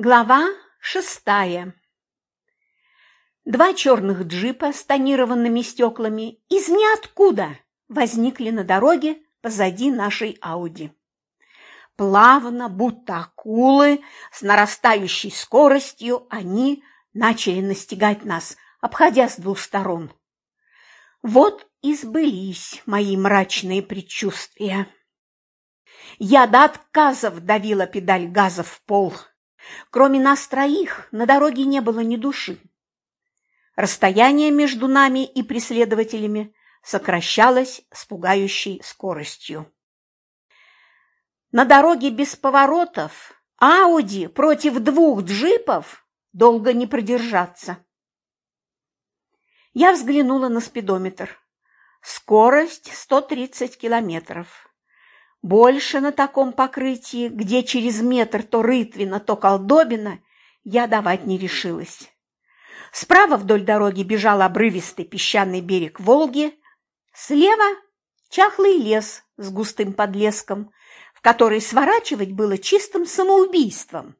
Глава шестая Два черных джипа с тонированными стеклами из ниоткуда возникли на дороге позади нашей Ауди. Плавно, будто акулы, с нарастающей скоростью они начали настигать нас, обходя с двух сторон. Вот и сбылись мои мрачные предчувствия. Я до отказов давила педаль газа в пол – Кроме нас троих на дороге не было ни души. Расстояние между нами и преследователями сокращалось с пугающей скоростью. На дороге без поворотов Ауди против двух джипов долго не продержаться. Я взглянула на спидометр. Скорость 130 километров. Больше на таком покрытии, где через метр то рытвина, то колдобина, я давать не решилась. Справа вдоль дороги бежал обрывистый песчаный берег Волги, слева – чахлый лес с густым подлеском, в который сворачивать было чистым самоубийством.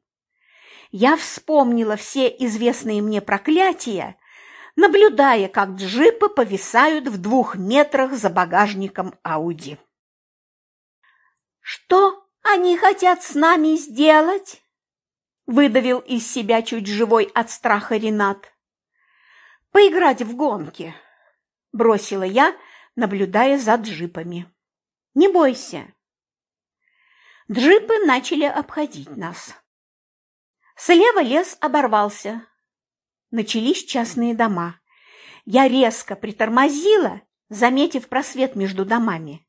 Я вспомнила все известные мне проклятия, наблюдая, как джипы повисают в двух метрах за багажником Ауди. «Что они хотят с нами сделать?» Выдавил из себя чуть живой от страха Ренат. «Поиграть в гонки», – бросила я, наблюдая за джипами. «Не бойся». Джипы начали обходить нас. Слева лес оборвался. Начались частные дома. Я резко притормозила, заметив просвет между домами.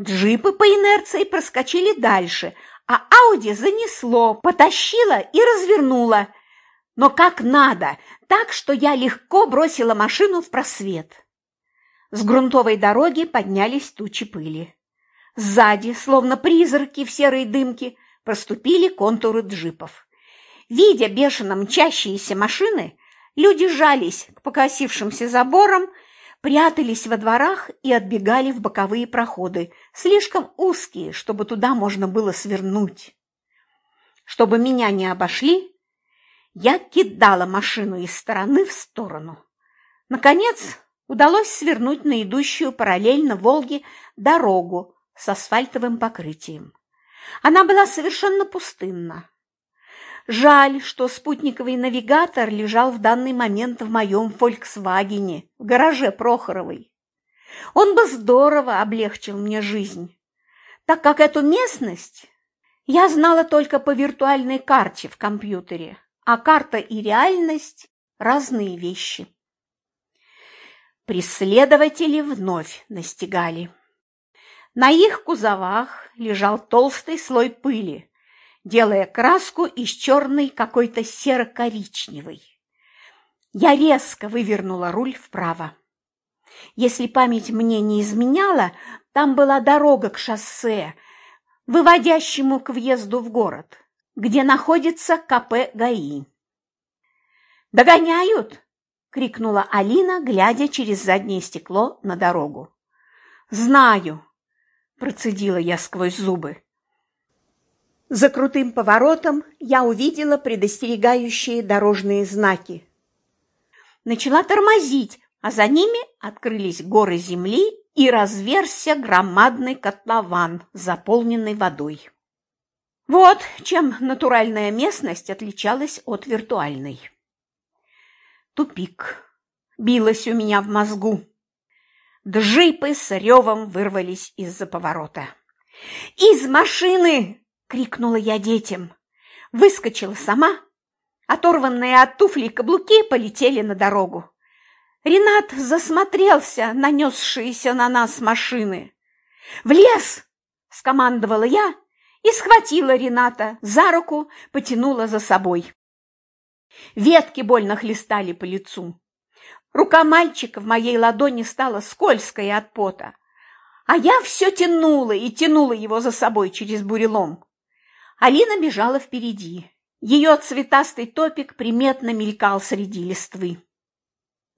Джипы по инерции проскочили дальше, а Ауди занесло, потащило и развернуло. Но как надо, так что я легко бросила машину в просвет. С грунтовой дороги поднялись тучи пыли. Сзади, словно призраки в серой дымке, проступили контуры джипов. Видя бешено мчащиеся машины, люди жались к покосившимся заборам, прятались во дворах и отбегали в боковые проходы, слишком узкие, чтобы туда можно было свернуть. Чтобы меня не обошли, я кидала машину из стороны в сторону. Наконец, удалось свернуть на идущую параллельно Волге дорогу с асфальтовым покрытием. Она была совершенно пустынна. Жаль, что спутниковый навигатор лежал в данный момент в моем «Фольксвагене» в гараже Прохоровой. Он бы здорово облегчил мне жизнь, так как эту местность я знала только по виртуальной карте в компьютере, а карта и реальность – разные вещи. Преследователи вновь настигали. На их кузовах лежал толстый слой пыли, делая краску из черной какой-то серо-коричневой. Я резко вывернула руль вправо. Если память мне не изменяла, там была дорога к шоссе, выводящему к въезду в город, где находится КП ГАИ. «Догоняют!» – крикнула Алина, глядя через заднее стекло на дорогу. «Знаю!» – процедила я сквозь зубы. За крутым поворотом я увидела предостерегающие дорожные знаки. Начала тормозить, а за ними открылись горы земли и разверся громадный котлован, заполненный водой. Вот чем натуральная местность отличалась от виртуальной. Тупик. Билось у меня в мозгу. Джипы с ревом вырвались из-за поворота. «Из машины!» – крикнула я детям. Выскочила сама. Оторванные от туфлей каблуки полетели на дорогу. Ренат засмотрелся на несшиеся на нас машины. «В лес!» – скомандовала я и схватила Рената за руку, потянула за собой. Ветки больно хлестали по лицу. Рука мальчика в моей ладони стала скользкой от пота, а я все тянула и тянула его за собой через бурелом. Алина бежала впереди. Ее цветастый топик приметно мелькал среди листвы.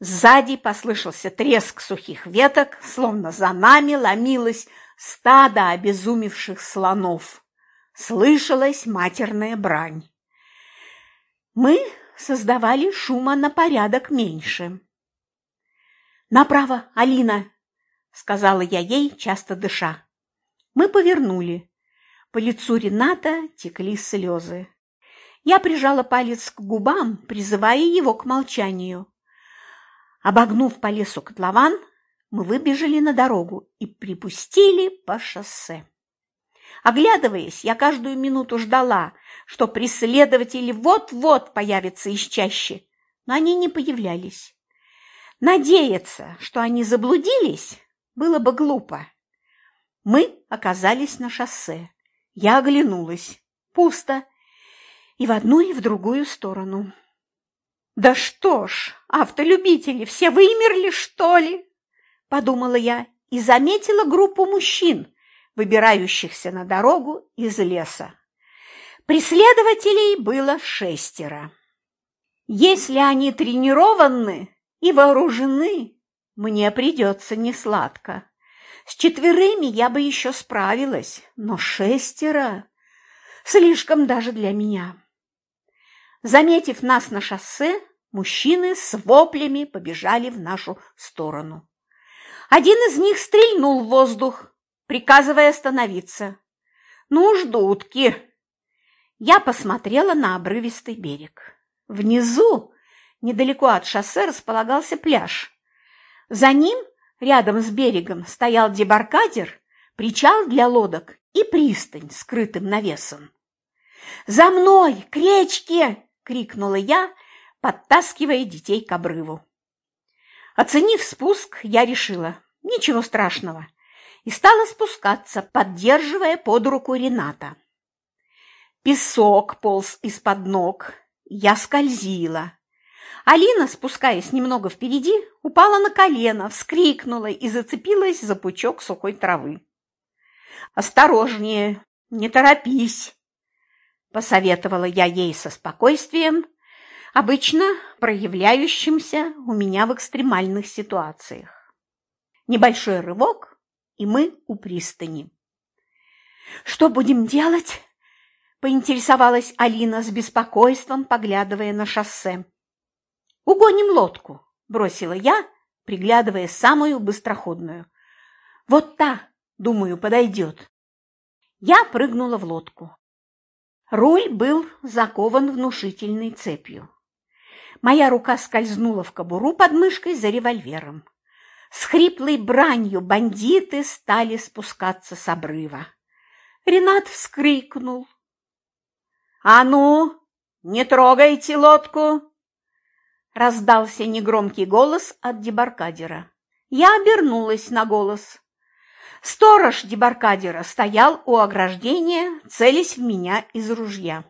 Сзади послышался треск сухих веток, словно за нами ломилось стадо обезумевших слонов. Слышалась матерная брань. Мы создавали шума на порядок меньше. «Направо, Алина!» – сказала я ей, часто дыша. Мы повернули. По лицу Рената текли слезы. Я прижала палец к губам, призывая его к молчанию. Обогнув по лесу котлован, мы выбежали на дорогу и припустили по шоссе. Оглядываясь, я каждую минуту ждала, что преследователи вот-вот появятся из чащи, но они не появлялись. Надеяться, что они заблудились, было бы глупо. Мы оказались на шоссе. Я оглянулась. Пусто. И в одну, и в другую сторону. «Да что ж, автолюбители все вымерли, что ли?» – подумала я и заметила группу мужчин, выбирающихся на дорогу из леса. Преследователей было шестеро. Если они тренированы и вооружены, мне придется несладко. С четверыми я бы еще справилась, но шестеро – слишком даже для меня. Заметив нас на шоссе, мужчины с воплями побежали в нашу сторону. Один из них стрельнул в воздух, приказывая остановиться. «Ну, ждутки!» Я посмотрела на обрывистый берег. Внизу, недалеко от шоссе, располагался пляж. За ним, рядом с берегом, стоял дебаркадер, причал для лодок и пристань скрытым навесом. «За мной, к речке!» – крикнула я, подтаскивая детей к обрыву. Оценив спуск, я решила – ничего страшного, и стала спускаться, поддерживая под руку Рената. Песок полз из-под ног, я скользила. Алина, спускаясь немного впереди, упала на колено, вскрикнула и зацепилась за пучок сухой травы. «Осторожнее, не торопись!» – посоветовала я ей со спокойствием, обычно проявляющимся у меня в экстремальных ситуациях. Небольшой рывок, и мы у пристани. «Что будем делать?» – поинтересовалась Алина с беспокойством, поглядывая на шоссе. «Угоним лодку», – бросила я, приглядывая самую быстроходную. «Вот та, думаю, подойдет». Я прыгнула в лодку. Руль был закован внушительной цепью. Моя рука скользнула в кобуру под мышкой за револьвером. С хриплой бранью бандиты стали спускаться с обрыва. Ренат вскрикнул, «А ну, не трогайте лодку!» Раздался негромкий голос от дебаркадера. Я обернулась на голос. Сторож дебаркадера стоял у ограждения, целясь в меня из ружья.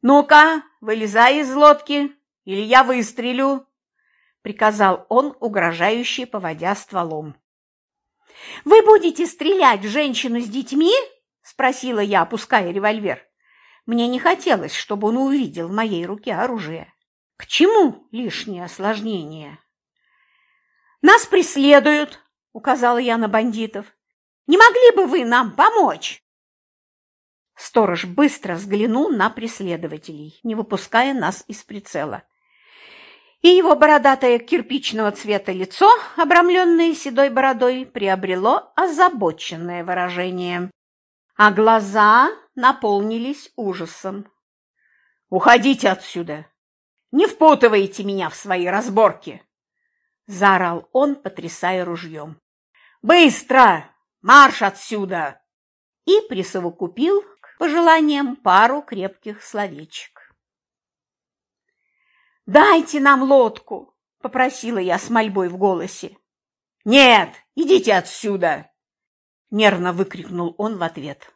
«Ну-ка, вылезай из лодки, или я выстрелю!» — приказал он, угрожающе поводя стволом. «Вы будете стрелять в женщину с детьми?» – спросила я, опуская револьвер. Мне не хотелось, чтобы он увидел в моей руке оружие. К чему лишнее осложнение? «Нас преследуют!» – указала я на бандитов. «Не могли бы вы нам помочь?» Сторож быстро взглянул на преследователей, не выпуская нас из прицела. И его бородатое кирпичного цвета лицо, обрамленное седой бородой, приобрело озабоченное выражение а глаза наполнились ужасом. «Уходите отсюда! Не впутывайте меня в свои разборки!» – заорал он, потрясая ружьем. «Быстро! Марш отсюда!» И присовокупил к пожеланиям пару крепких словечек. «Дайте нам лодку!» – попросила я с мольбой в голосе. «Нет, идите отсюда!» нервно выкрикнул он в ответ.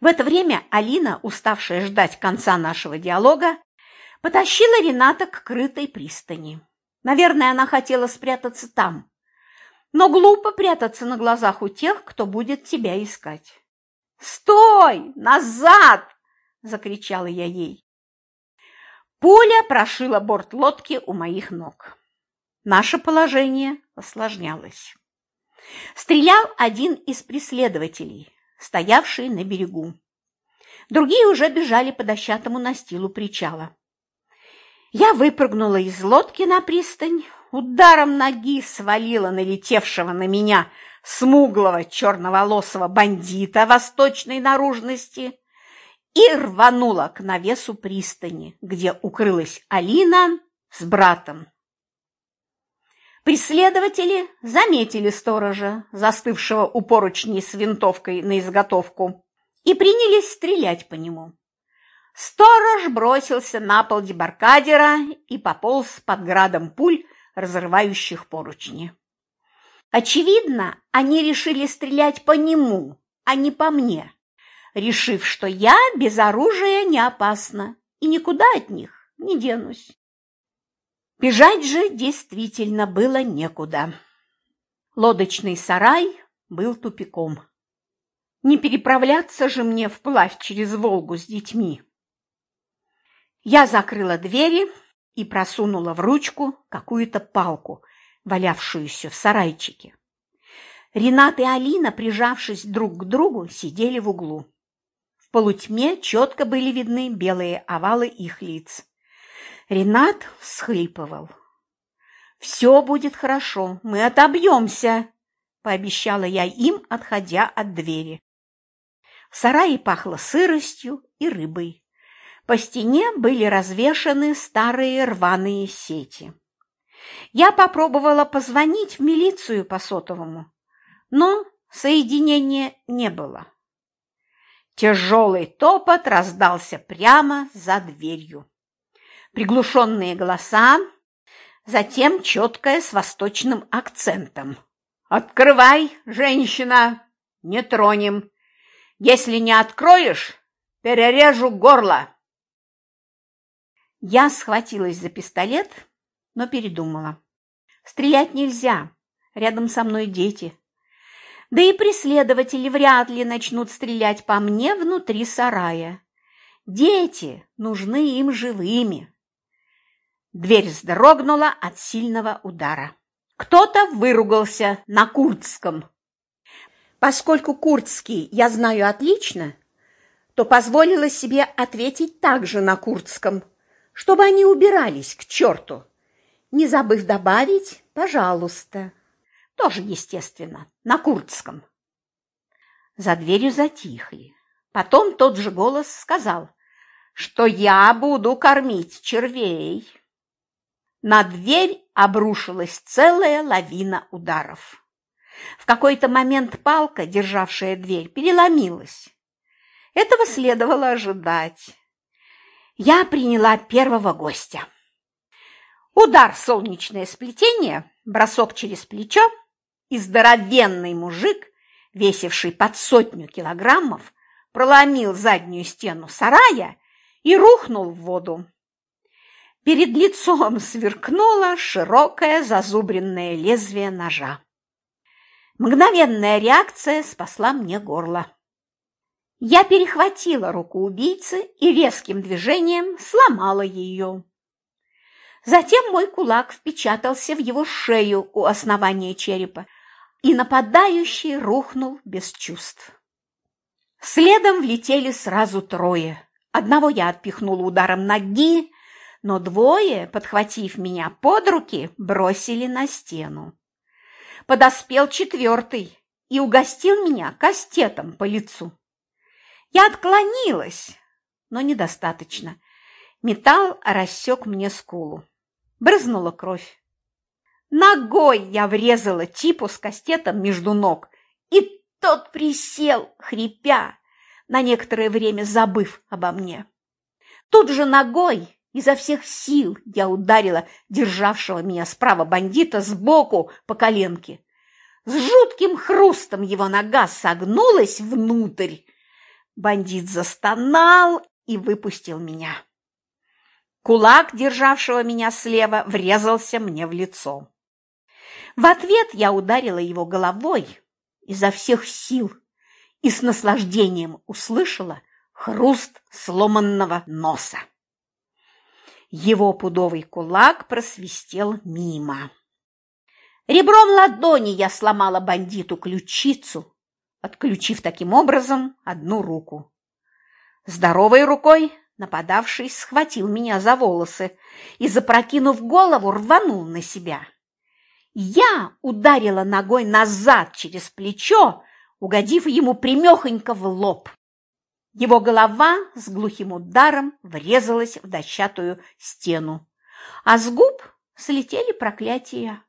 В это время Алина, уставшая ждать конца нашего диалога, потащила Рената к крытой пристани. Наверное, она хотела спрятаться там. Но глупо прятаться на глазах у тех, кто будет тебя искать. «Стой! Назад!» – закричала я ей. Пуля прошила борт лодки у моих ног. Наше положение осложнялось. Стрелял один из преследователей, стоявший на берегу. Другие уже бежали по дощатому настилу причала. Я выпрыгнула из лодки на пристань, ударом ноги свалила налетевшего на меня смуглого черноволосого бандита восточной наружности и рванула к навесу пристани, где укрылась Алина с братом. Преследователи заметили сторожа, застывшего у поручней с винтовкой на изготовку, и принялись стрелять по нему. Сторож бросился на пол дебаркадера и пополз под градом пуль, разрывающих поручни. Очевидно, они решили стрелять по нему, а не по мне, решив, что я без оружия не опасна и никуда от них не денусь. Бежать же действительно было некуда. Лодочный сарай был тупиком. Не переправляться же мне вплавь через Волгу с детьми. Я закрыла двери и просунула в ручку какую-то палку, валявшуюся в сарайчике. Ренат и Алина, прижавшись друг к другу, сидели в углу. В полутьме четко были видны белые овалы их лиц. Ренат всхлипывал. «Все будет хорошо, мы отобьемся», – пообещала я им, отходя от двери. В сарае пахло сыростью и рыбой. По стене были развешаны старые рваные сети. Я попробовала позвонить в милицию по сотовому, но соединения не было. Тяжелый топот раздался прямо за дверью. Приглушенные голоса, затем четкое с восточным акцентом. «Открывай, женщина! Не тронем! Если не откроешь, перережу горло!» Я схватилась за пистолет, но передумала. Стрелять нельзя, рядом со мной дети. Да и преследователи вряд ли начнут стрелять по мне внутри сарая. Дети нужны им живыми. Дверь вздрогнула от сильного удара. Кто-то выругался на курдском. Поскольку курдский я знаю отлично, то позволила себе ответить также на курдском – чтобы они убирались к черту, не забыв добавить «пожалуйста». Тоже, естественно, на курдском. За дверью затихли. Потом тот же голос сказал, что я буду кормить червей. На дверь обрушилась целая лавина ударов. В какой-то момент палка, державшая дверь, переломилась. Этого следовало ожидать я приняла первого гостя. Удар солнечное сплетение, бросок через плечо, и здоровенный мужик, весивший под сотню килограммов, проломил заднюю стену сарая и рухнул в воду. Перед лицом сверкнуло широкое зазубренное лезвие ножа. Мгновенная реакция спасла мне горло. Я перехватила руку убийцы и резким движением сломала ее. Затем мой кулак впечатался в его шею у основания черепа, и нападающий рухнул без чувств. Следом влетели сразу трое. Одного я отпихнула ударом ноги, но двое, подхватив меня под руки, бросили на стену. Подоспел четвертый и угостил меня кастетом по лицу. Я отклонилась, но недостаточно. Металл рассек мне скулу. Брызнула кровь. Ногой я врезала типу с кастетом между ног, и тот присел, хрипя, на некоторое время забыв обо мне. Тут же ногой изо всех сил я ударила державшего меня справа бандита сбоку по коленке. С жутким хрустом его нога согнулась внутрь, Бандит застонал и выпустил меня. Кулак, державшего меня слева, врезался мне в лицо. В ответ я ударила его головой изо всех сил и с наслаждением услышала хруст сломанного носа. Его пудовый кулак просвистел мимо. Ребром ладони я сломала бандиту ключицу, отключив таким образом одну руку. Здоровой рукой нападавший схватил меня за волосы и, запрокинув голову, рванул на себя. Я ударила ногой назад через плечо, угодив ему примехонько в лоб. Его голова с глухим ударом врезалась в дощатую стену, а с губ слетели проклятия.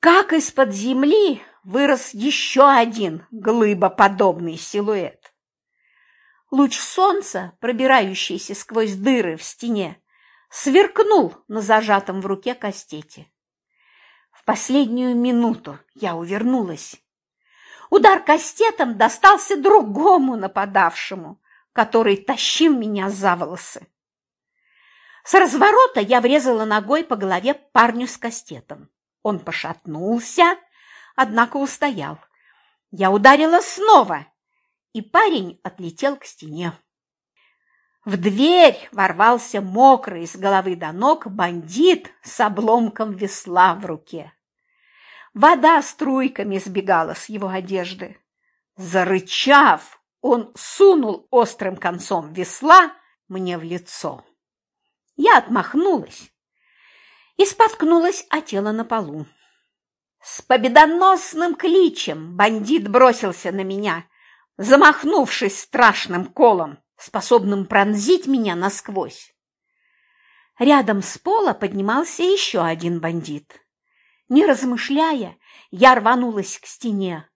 Как из-под земли вырос еще один глыбоподобный силуэт. Луч солнца, пробирающийся сквозь дыры в стене, сверкнул на зажатом в руке кастете. В последнюю минуту я увернулась. Удар кастетом достался другому нападавшему, который тащил меня за волосы. С разворота я врезала ногой по голове парню с кастетом. Он пошатнулся, однако устоял. Я ударила снова, и парень отлетел к стене. В дверь ворвался мокрый с головы до ног бандит с обломком весла в руке. Вода струйками сбегала с его одежды. Зарычав, он сунул острым концом весла мне в лицо. Я отмахнулась и споткнулась о тело на полу. С победоносным кличем бандит бросился на меня, замахнувшись страшным колом, способным пронзить меня насквозь. Рядом с пола поднимался еще один бандит. Не размышляя, я рванулась к стене.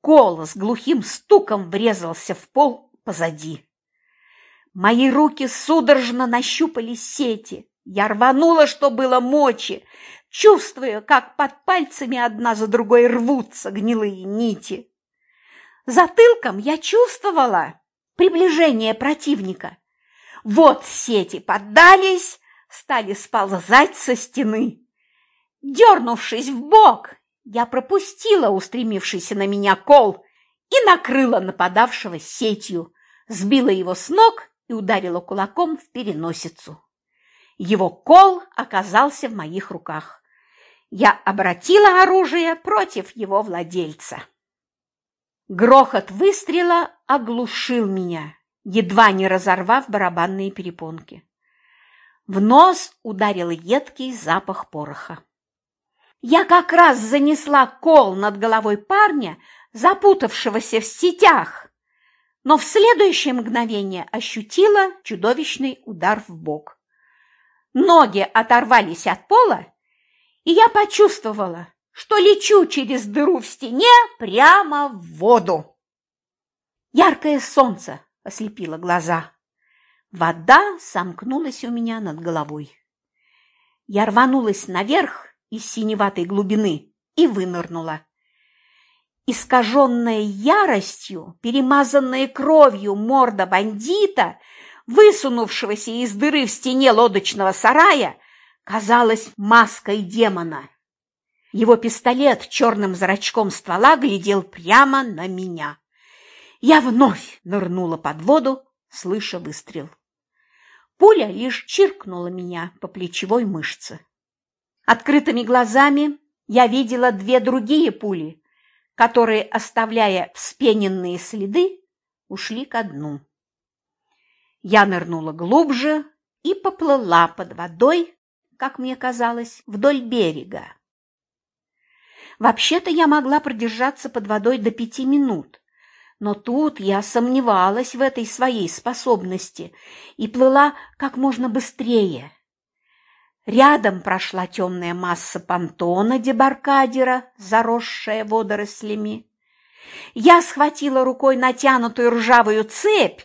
Кол с глухим стуком врезался в пол позади. Мои руки судорожно нащупали сети. Я рванула, что было мочи, чувствуя, как под пальцами одна за другой рвутся гнилые нити. Затылком я чувствовала приближение противника. Вот сети поддались, стали сползать со стены. Дернувшись в бок, я пропустила устремившийся на меня кол и накрыла нападавшего сетью, сбила его с ног и ударила кулаком в переносицу. Его кол оказался в моих руках. Я обратила оружие против его владельца. Грохот выстрела оглушил меня, едва не разорвав барабанные перепонки. В нос ударил едкий запах пороха. Я как раз занесла кол над головой парня, запутавшегося в сетях, но в следующее мгновение ощутила чудовищный удар в бок. Ноги оторвались от пола, и я почувствовала, что лечу через дыру в стене прямо в воду. Яркое солнце ослепило глаза. Вода сомкнулась у меня над головой. Я рванулась наверх из синеватой глубины и вынырнула. Искаженная яростью, перемазанная кровью морда бандита, высунувшегося из дыры в стене лодочного сарая, казалась маской демона. Его пистолет черным зрачком ствола глядел прямо на меня. Я вновь нырнула под воду, слыша выстрел. Пуля лишь чиркнула меня по плечевой мышце. Открытыми глазами я видела две другие пули, которые, оставляя вспененные следы, ушли ко дну. Я нырнула глубже и поплыла под водой, как мне казалось, вдоль берега. Вообще-то я могла продержаться под водой до пяти минут, но тут я сомневалась в этой своей способности и плыла как можно быстрее. Рядом прошла темная масса понтона дебаркадера, заросшая водорослями. Я схватила рукой натянутую ржавую цепь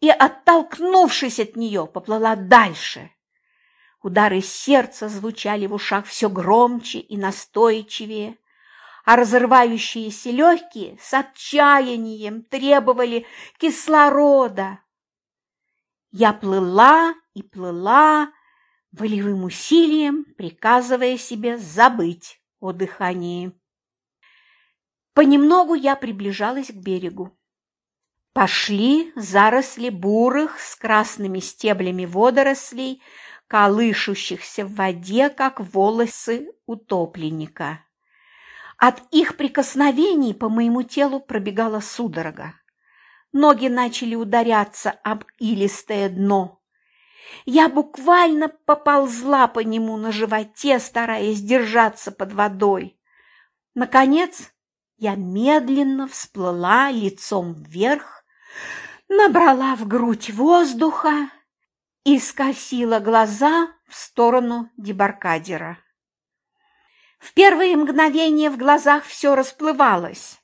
и, оттолкнувшись от нее, поплыла дальше. Удары сердца звучали в ушах все громче и настойчивее, а разрывающиеся легкие с отчаянием требовали кислорода. Я плыла и плыла, волевым усилием приказывая себе забыть о дыхании. Понемногу я приближалась к берегу. Пошли заросли бурых с красными стеблями водорослей, колышущихся в воде, как волосы утопленника. От их прикосновений по моему телу пробегала судорога. ноги начали ударяться об илистое дно. Я буквально поползла по нему на животе, стараясь держаться под водой. Наконец, я медленно всплыла лицом вверх, набрала в грудь воздуха и скосила глаза в сторону дебаркадера. В первые мгновения в глазах все расплывалось,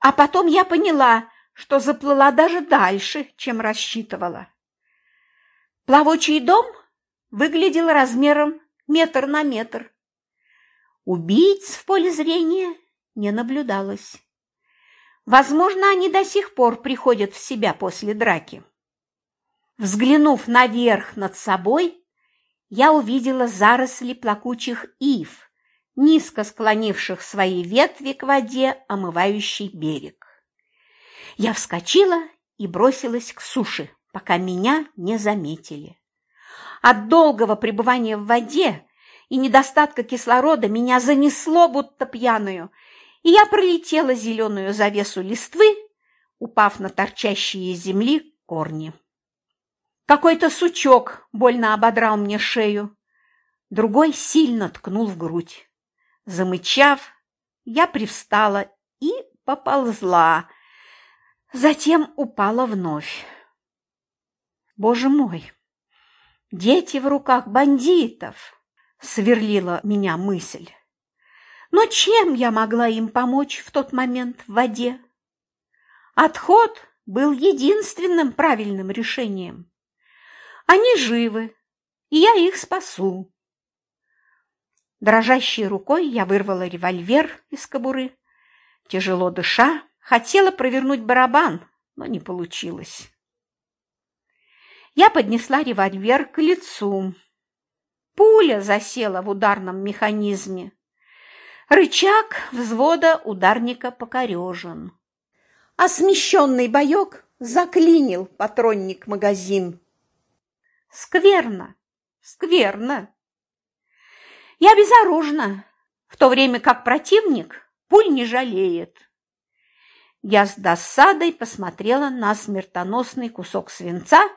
а потом я поняла, что заплыла даже дальше, чем рассчитывала. Плавучий дом выглядел размером метр на метр. Убийц в поле зрения не наблюдалось. Возможно, они до сих пор приходят в себя после драки. Взглянув наверх над собой, я увидела заросли плакучих ив, низко склонивших свои ветви к воде, омывающей берег. Я вскочила и бросилась к суше, пока меня не заметили. От долгого пребывания в воде и недостатка кислорода меня занесло, будто пьяную, и я пролетела зеленую завесу листвы, упав на торчащие из земли корни. Какой-то сучок больно ободрал мне шею, другой сильно ткнул в грудь. Замычав, я привстала и поползла, затем упала вновь. Боже мой, дети в руках бандитов, сверлила меня мысль. Но чем я могла им помочь в тот момент в воде? Отход был единственным правильным решением. Они живы, и я их спасу. Дрожащей рукой я вырвала револьвер из кобуры. Тяжело дыша, хотела провернуть барабан, но не получилось. Я поднесла револьвер к лицу. Пуля засела в ударном механизме. Рычаг взвода ударника покорежен. А смещенный боек заклинил патронник-магазин. Скверно, скверно. Я безоружна, в то время как противник пуль не жалеет. Я с досадой посмотрела на смертоносный кусок свинца,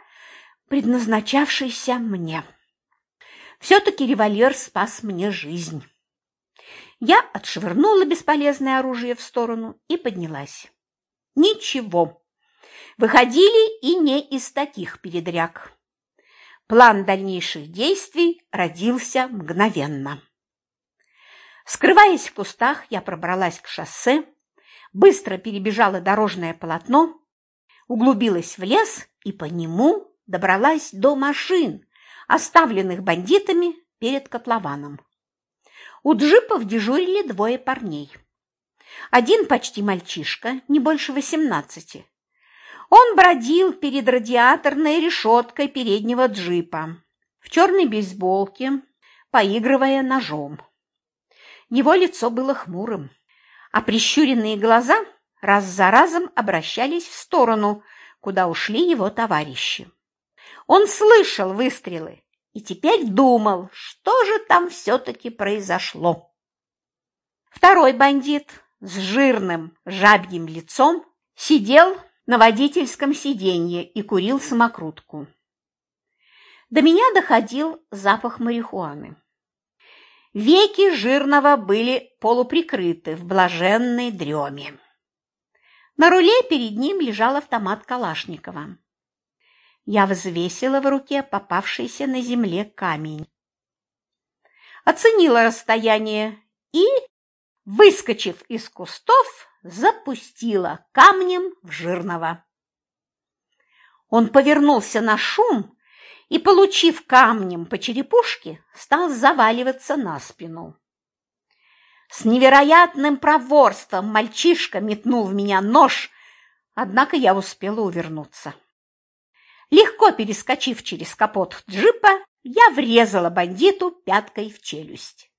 предназначавшийся мне. Все-таки револьвер спас мне жизнь. Я отшвырнула бесполезное оружие в сторону и поднялась. Ничего, выходили и не из таких передряг. План дальнейших действий родился мгновенно. Скрываясь в кустах, я пробралась к шоссе, быстро перебежала дорожное полотно, углубилась в лес и по нему добралась до машин, оставленных бандитами перед котлованом. У джипов дежурили двое парней. Один почти мальчишка, не больше восемнадцати, он бродил перед радиаторной решеткой переднего джипа в черной бейсболке, поигрывая ножом. Его лицо было хмурым, а прищуренные глаза раз за разом обращались в сторону, куда ушли его товарищи. Он слышал выстрелы и теперь думал, что же там все-таки произошло. Второй бандит с жирным жабьим лицом сидел на водительском сиденье и курил самокрутку. До меня доходил запах марихуаны. Веки жирного были полуприкрыты в блаженной дреме. На руле перед ним лежал автомат Калашникова. Я взвесила в руке попавшийся на земле камень. Оценила расстояние и, выскочив из кустов, запустила камнем в жирного. Он повернулся на шум и, получив камнем по черепушке, стал заваливаться на спину. С невероятным проворством мальчишка метнул в меня нож, однако я успела увернуться. Легко перескочив через капот джипа, я врезала бандиту пяткой в челюсть.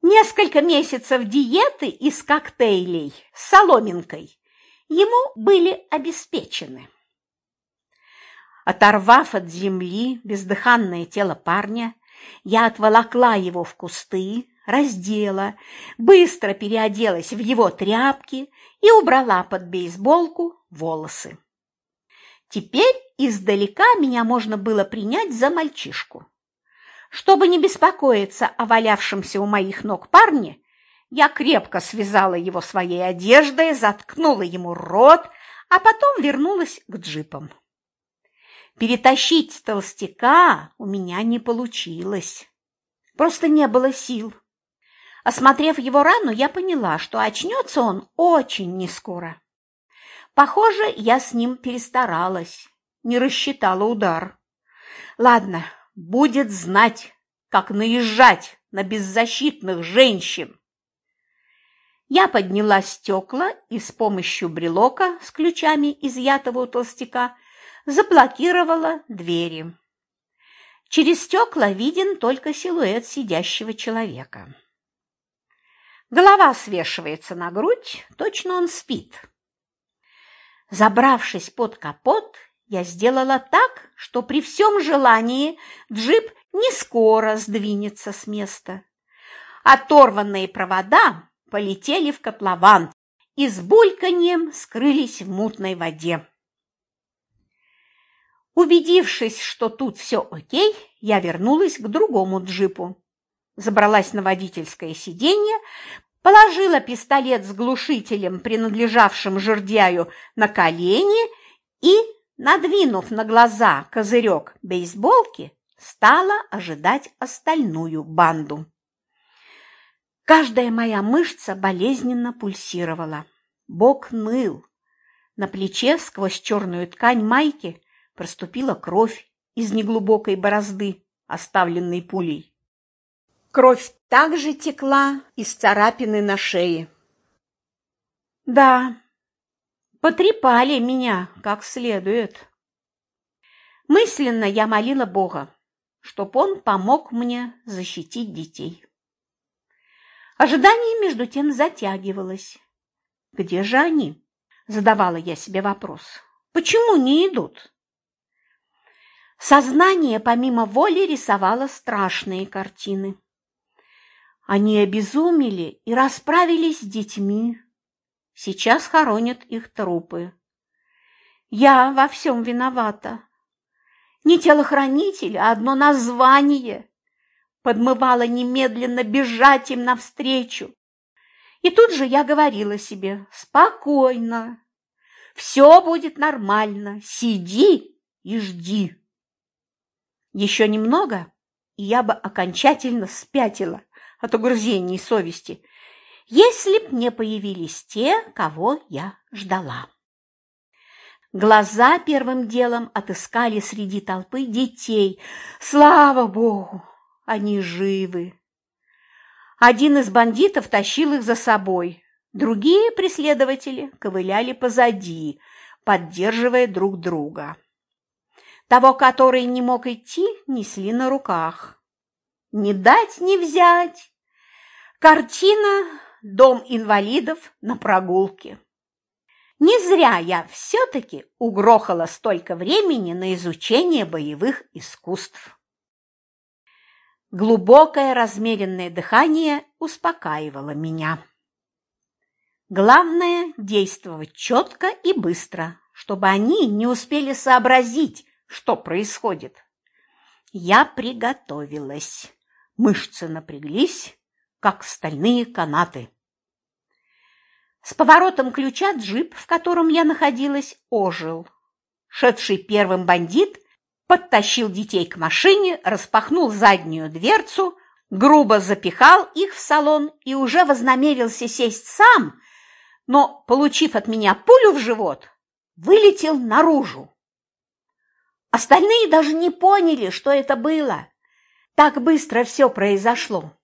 Несколько месяцев диеты из коктейлей с соломинкой ему были обеспечены. Оторвав от земли бездыханное тело парня, я отволокла его в кусты, раздела, быстро переоделась в его тряпки и убрала под бейсболку волосы. Теперь издалека меня можно было принять за мальчишку. Чтобы не беспокоиться о валявшемся у моих ног парне, я крепко связала его своей одеждой, заткнула ему рот, а потом вернулась к джипам. Перетащить толстяка у меня не получилось. Просто не было сил. Осмотрев его рану, я поняла, что очнется он очень нескоро. Похоже, я с ним перестаралась, не рассчитала удар. Ладно, будет знать, как наезжать на беззащитных женщин. Я подняла стекла и с помощью брелока с ключами, изъятого у толстяка, заблокировала двери. Через стекла виден только силуэт сидящего человека. Голова свешивается на грудь, точно он спит. Забравшись под капот, я сделала так, что при всем желании джип не скоро сдвинется с места. Оторванные провода полетели в котлован и с бульканьем скрылись в мутной воде. Убедившись, что тут все окей, я вернулась к другому джипу. Забралась на водительское сиденье, положила пистолет с глушителем, принадлежавшим жердяю, на колени и, надвинув на глаза козырек бейсболки, стала ожидать остальную банду. Каждая моя мышца болезненно пульсировала. Бок ныл. На плече сквозь черную ткань майки проступила кровь из неглубокой борозды, оставленной пулей. Кровь также текла из царапины на шее. Да, потрепали меня как следует. Мысленно я молила Бога, чтоб он помог мне защитить детей. Ожидание между тем затягивалось. Где же они? Задавала я себе вопрос. Почему не идут? Сознание помимо воли рисовало страшные картины. Они обезумели и расправились с детьми. Сейчас хоронят их трупы. Я во всем виновата. Не телохранитель, а одно название подмывало немедленно бежать им навстречу. И тут же я говорила себе «Спокойно, все будет нормально, сиди и жди». Еще немного, и я бы окончательно спятила от угрызений совести, если б не появились те, кого я ждала. Глаза первым делом отыскали среди толпы детей. Слава богу, они живы. Один из бандитов тащил их за собой, другие преследователи ковыляли позади, поддерживая друг друга. Того, который не мог идти, несли на руках. Не дать не взять. Картина «Дом инвалидов на прогулке». Не зря я все-таки угрохала столько времени на изучение боевых искусств. Глубокое размеренное дыхание успокаивало меня. Главное – действовать четко и быстро, чтобы они не успели сообразить, что происходит. Я приготовилась. Мышцы напряглись, как стальные канаты. С поворотом ключа джип, в котором я находилась, ожил. Шедший первым бандит подтащил детей к машине, распахнул заднюю дверцу, грубо запихал их в салон и уже вознамерился сесть сам, но, получив от меня пулю в живот, вылетел наружу. Остальные даже не поняли, что это было. Так быстро все произошло.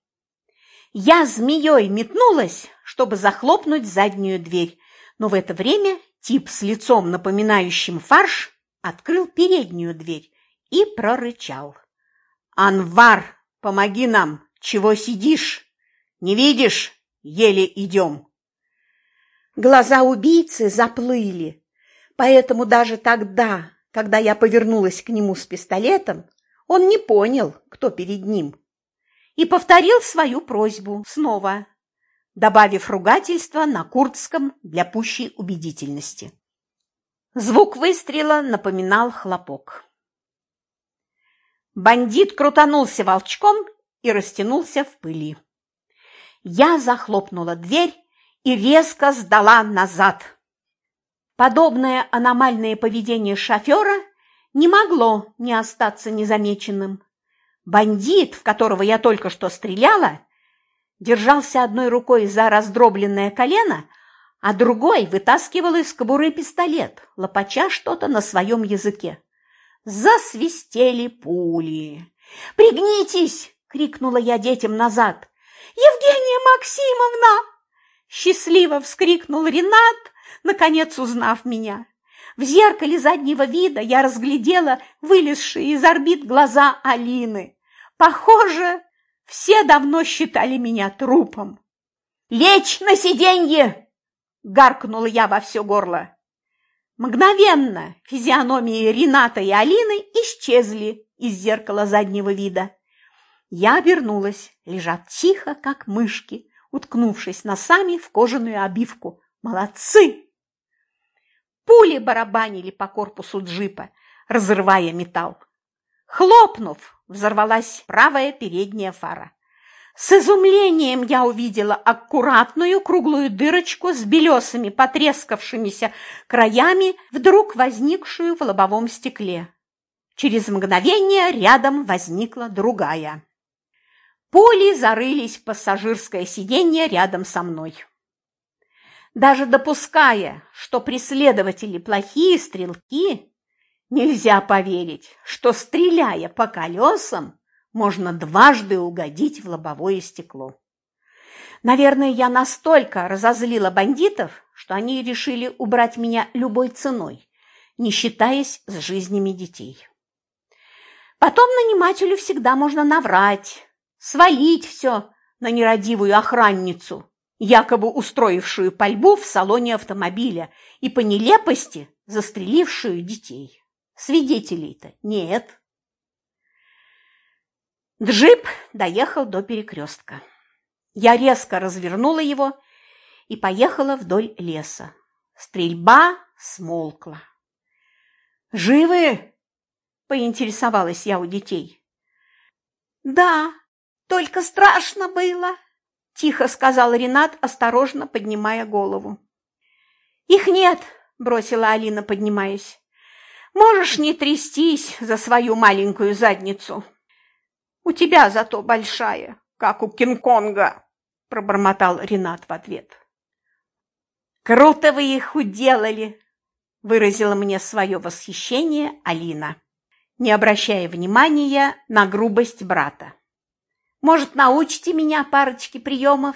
Я змеей метнулась, чтобы захлопнуть заднюю дверь, но в это время тип с лицом, напоминающим фарш, открыл переднюю дверь и прорычал. «Анвар, помоги нам! Чего сидишь? Не видишь? Еле идем!» Глаза убийцы заплыли, поэтому даже тогда, когда я повернулась к нему с пистолетом, он не понял, кто перед ним, и повторил свою просьбу снова, добавив ругательство на курдском для пущей убедительности. Звук выстрела напоминал хлопок. Бандит крутанулся волчком и растянулся в пыли. Я захлопнула дверь и резко сдала назад. Подобное аномальное поведение шофера не могло не остаться незамеченным. Бандит, в которого я только что стреляла, держался одной рукой за раздробленное колено, а другой вытаскивал из кобуры пистолет, лопача что-то на своем языке. Засвистели пули. «Пригнитесь!» – крикнула я детям назад. «Евгения Максимовна!» Счастливо вскрикнул Ренат, наконец узнав меня. В зеркале заднего вида я разглядела вылезшие из орбит глаза Алины. Похоже, все давно считали меня трупом. «Лечь на сиденье!» – гаркнула я во все горло. Мгновенно физиономии Рената и Алины исчезли из зеркала заднего вида. Я обернулась, лежат тихо, как мышки, уткнувшись носами в кожаную обивку. Молодцы! Пули барабанили по корпусу джипа, разрывая металл. Хлопнув, взорвалась правая передняя фара. С изумлением я увидела аккуратную круглую дырочку с белесыми потрескавшимися краями, вдруг возникшую в лобовом стекле. Через мгновение рядом возникла другая. Пули зарылись в пассажирское сиденье рядом со мной. Даже допуская, что преследователи плохие стрелки, нельзя поверить, что, стреляя по колесам, можно дважды угодить в лобовое стекло. Наверное, я настолько разозлила бандитов, что они решили убрать меня любой ценой, не считаясь с жизнями детей. Потом нанимателю всегда можно наврать, свалить все на нерадивую охранницу, якобы устроившую пальбу в салоне автомобиля и по нелепости застрелившую детей. Свидетелей-то нет. Джип доехал до перекрестка. Я резко развернула его и поехала вдоль леса. Стрельба смолкла. «Живы?» – поинтересовалась я у детей. «Да, только страшно было», – тихо сказал Ренат, осторожно поднимая голову. «Их нет», – бросила Алина, поднимаясь. «Можешь не трястись за свою маленькую задницу». У тебя зато большая, как у Кинг-Конга, пробормотал Ренат в ответ. Круто вы их уделали, выразила мне свое восхищение Алина, не обращая внимания на грубость брата. Может, научите меня парочке приемов?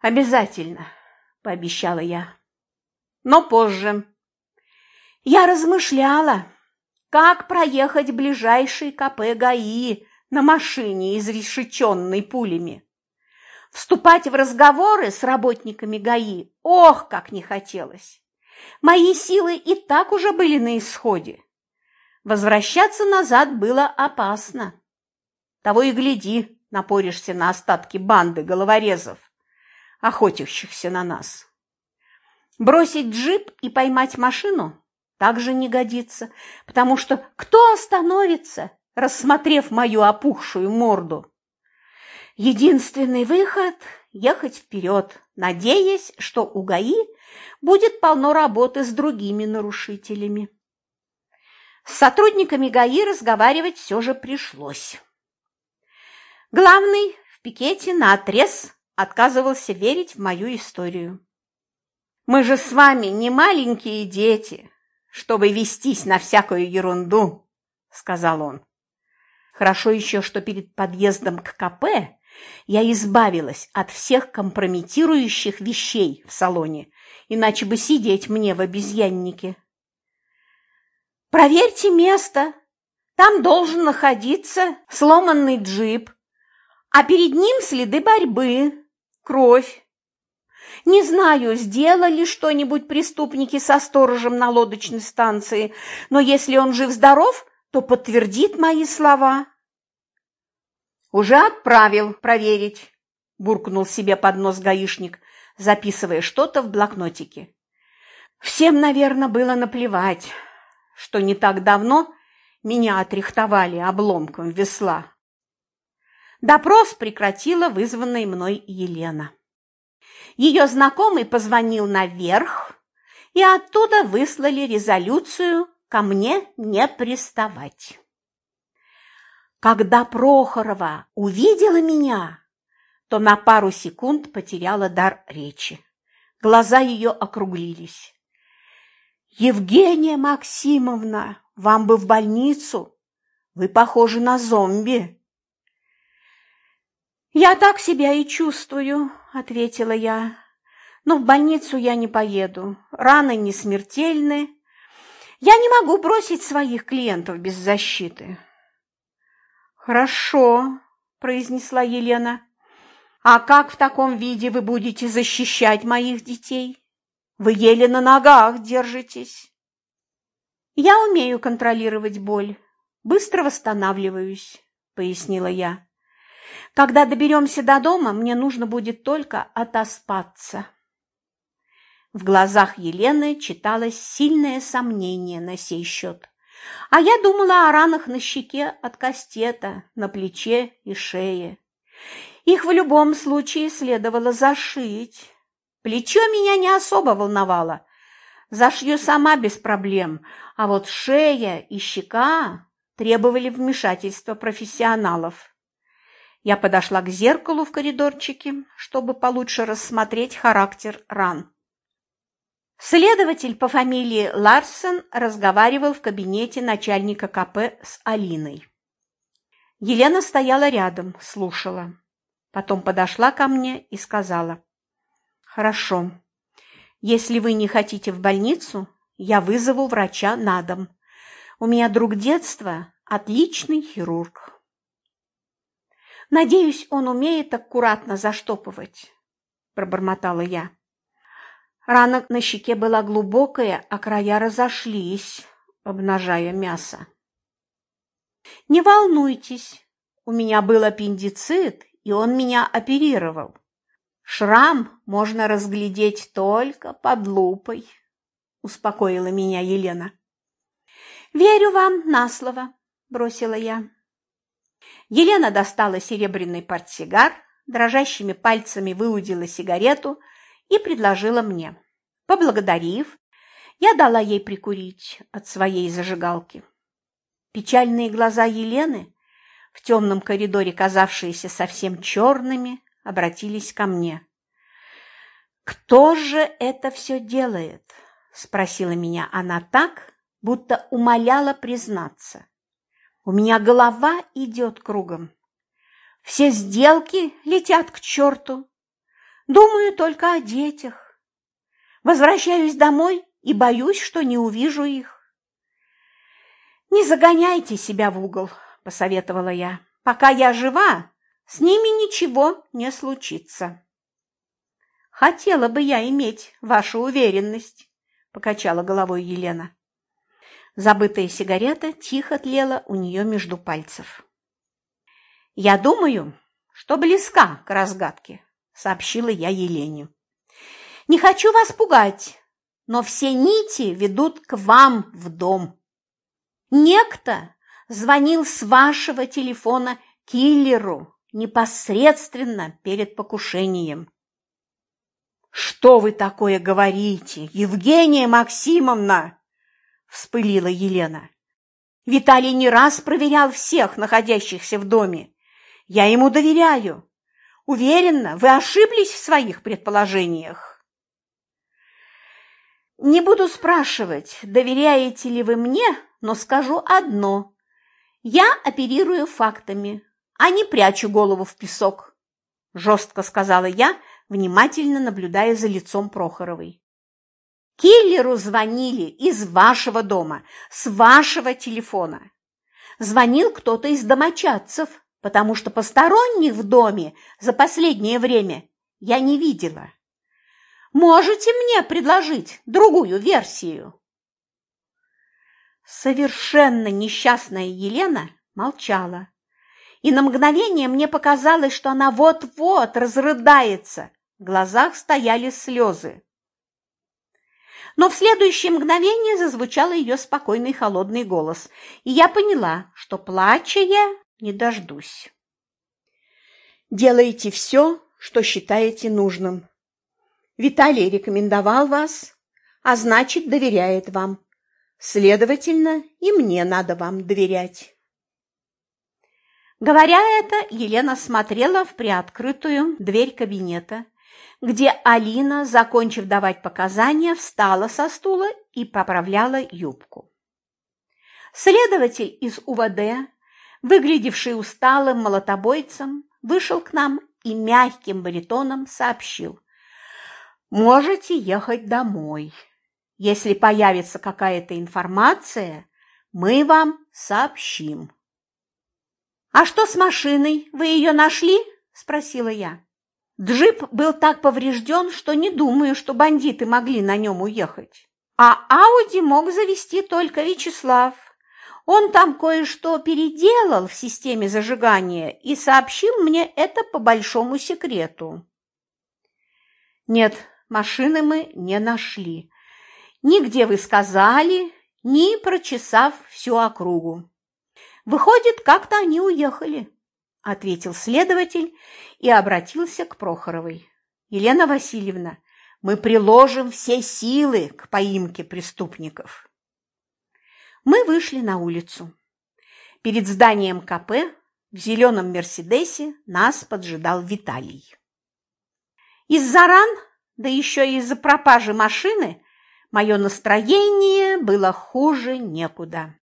Обязательно, пообещала я. Но позже. Я размышляла, как проехать ближайший КП ГАИ на машине, изрешеченной пулями. Вступать в разговоры с работниками ГАИ ох, как не хотелось. Мои силы и так уже были на исходе. Возвращаться назад было опасно. Того и гляди, напоришься на остатки банды головорезов, охотящихся на нас. Бросить джип и поймать машину также не годится, потому что кто остановится, рассмотрев мою опухшую морду. Единственный выход – ехать вперед, надеясь, что у ГАИ будет полно работы с другими нарушителями. С сотрудниками ГАИ разговаривать все же пришлось. Главный в пикете наотрез отказывался верить в мою историю. «Мы же с вами не маленькие дети, чтобы вестись на всякую ерунду», – сказал он. Хорошо еще, что перед подъездом к КП я избавилась от всех компрометирующих вещей в салоне, иначе бы сидеть мне в обезьяннике. «Проверьте место. Там должен находиться сломанный джип, а перед ним следы борьбы, кровь. Не знаю, сделали что-нибудь преступники со сторожем на лодочной станции, но если он жив-здоров, то подтвердит мои слова. «Уже отправил проверить», – буркнул себе под нос гаишник, записывая что-то в блокнотике. Всем, наверное, было наплевать, что не так давно меня отрихтовали обломком весла. Допрос прекратила вызванная мной Елена. Ее знакомый позвонил наверх, и оттуда выслали резолюцию ко мне не приставать. Когда Прохорова увидела меня, то на пару секунд потеряла дар речи. Глаза ее округлились. «Евгения Максимовна, вам бы в больницу! Вы похожи на зомби!» «Я так себя и чувствую», — ответила я. «Но в больницу я не поеду. Раны не смертельны. Я не могу бросить своих клиентов без защиты». «Хорошо», – произнесла Елена. «А как в таком виде вы будете защищать моих детей? Вы еле на ногах держитесь». «Я умею контролировать боль, быстро восстанавливаюсь», – пояснила я. «Когда доберемся до дома, мне нужно будет только отоспаться». В глазах Елены читалось сильное сомнение на сей счет. А я думала о ранах на щеке от кастета, на плече и шее. Их в любом случае следовало зашить. Плечо меня не особо волновало. Зашью сама без проблем, а вот шея и щека требовали вмешательства профессионалов. Я подошла к зеркалу в коридорчике, чтобы получше рассмотреть характер ран. Следователь по фамилии Ларсен разговаривал в кабинете начальника КП с Алиной. Елена стояла рядом, слушала. Потом подошла ко мне и сказала. «Хорошо. Если вы не хотите в больницу, я вызову врача на дом. У меня друг детства, отличный хирург». «Надеюсь, он умеет аккуратно заштопывать», – пробормотала я. Рана на щеке была глубокая, а края разошлись, обнажая мясо. «Не волнуйтесь, у меня был аппендицит, и он меня оперировал. Шрам можно разглядеть только под лупой», – успокоила меня Елена. «Верю вам на слово», – бросила я. Елена достала серебряный портсигар, дрожащими пальцами выудила сигарету – и предложила мне. Поблагодарив, я дала ей прикурить от своей зажигалки. Печальные глаза Елены, в темном коридоре казавшиеся совсем черными, обратились ко мне. «Кто же это все делает?» – спросила меня она так, будто умоляла признаться. «У меня голова идет кругом. Все сделки летят к черту. Думаю только о детях. Возвращаюсь домой и боюсь, что не увижу их. «Не загоняйте себя в угол», – посоветовала я. «Пока я жива, с ними ничего не случится». «Хотела бы я иметь вашу уверенность», – покачала головой Елена. Забытая сигарета тихо тлела у нее между пальцев. «Я думаю, что близка к разгадке», сообщила я Елене. Не хочу вас пугать, но все нити ведут к вам в дом. Некто звонил с вашего телефона киллеру непосредственно перед покушением. «Что вы такое говорите, Евгения Максимовна?» – вспылила Елена. «Виталий не раз проверял всех, находящихся в доме. Я ему доверяю. Уверена, вы ошиблись в своих предположениях. Не буду спрашивать, доверяете ли вы мне, но скажу одно. Я оперирую фактами, а не прячу голову в песок, жестко сказала я, внимательно наблюдая за лицом Прохоровой. Киллеру звонили из вашего дома, с вашего телефона. Звонил кто-то из домочадцев, потому что посторонних в доме за последнее время я не видела. Можете мне предложить другую версию?» Совершенно несчастная Елена молчала, и на мгновение мне показалось, что она вот-вот разрыдается. В глазах стояли слезы. Но в следующее мгновение зазвучал ее спокойный холодный голос, и я поняла, что плача я не дождусь. Делайте все, что считаете нужным. Виталий рекомендовал вас, а значит, доверяет вам. Следовательно, и мне надо вам доверять. Говоря это, Елена смотрела в приоткрытую дверь кабинета, где Алина, закончив давать показания, встала со стула и поправляла юбку. Следователь из УВД, выглядевший усталым молотобойцем, вышел к нам и мягким баритоном сообщил. «Можете ехать домой. Если появится какая-то информация, мы вам сообщим». «А что с машиной? Вы ее нашли?» – спросила я. Джип был так поврежден, что не думаю, что бандиты могли на нем уехать. А Ауди мог завести только Вячеслав. Он там кое-что переделал в системе зажигания и сообщил мне это по большому секрету. Нет, машины мы не нашли. Нигде вы сказали, ни прочесав всю округу. Выходит, как-то они уехали, ответил следователь и обратился к Прохоровой. Елена Васильевна, мы приложим все силы к поимке преступников. Мы вышли на улицу. Перед зданием КП в зеленом Мерседесе нас поджидал Виталий. Из-за ран, да еще и из-за пропажи машины, мое настроение было хуже некуда.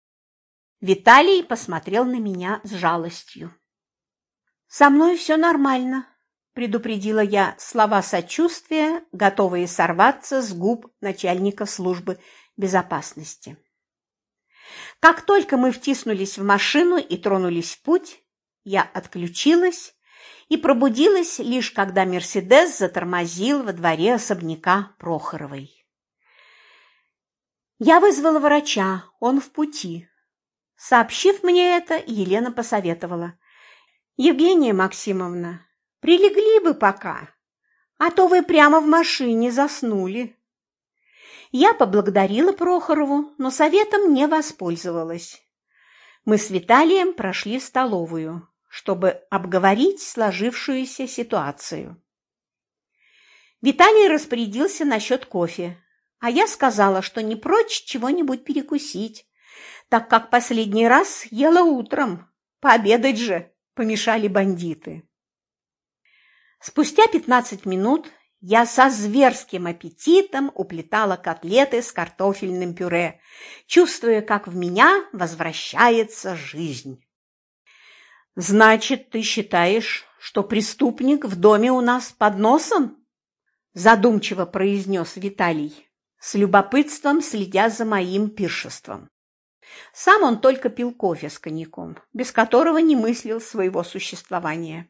Виталий посмотрел на меня с жалостью. «Со мной все нормально», – предупредила я слова сочувствия, готовые сорваться с губ начальника службы безопасности. Как только мы втиснулись в машину и тронулись в путь, я отключилась и пробудилась лишь когда «Мерседес» затормозил во дворе особняка Прохоровой. Я вызвала врача, он в пути. Сообщив мне это, Елена посоветовала. «Евгения Максимовна, прилегли бы пока, а то вы прямо в машине заснули». Я поблагодарила Прохорову, но советом не воспользовалась. Мы с Виталием прошли в столовую, чтобы обговорить сложившуюся ситуацию. Виталий распорядился насчет кофе, а я сказала, что не прочь чего-нибудь перекусить так как последний раз ела утром. Пообедать же помешали бандиты. Спустя пятнадцать минут я со зверским аппетитом уплетала котлеты с картофельным пюре, чувствуя, как в меня возвращается жизнь. «Значит, ты считаешь, что преступник в доме у нас под носом?» задумчиво произнес Виталий, с любопытством следя за моим пиршеством. Сам он только пил кофе с коньяком, без которого не мыслил своего существования.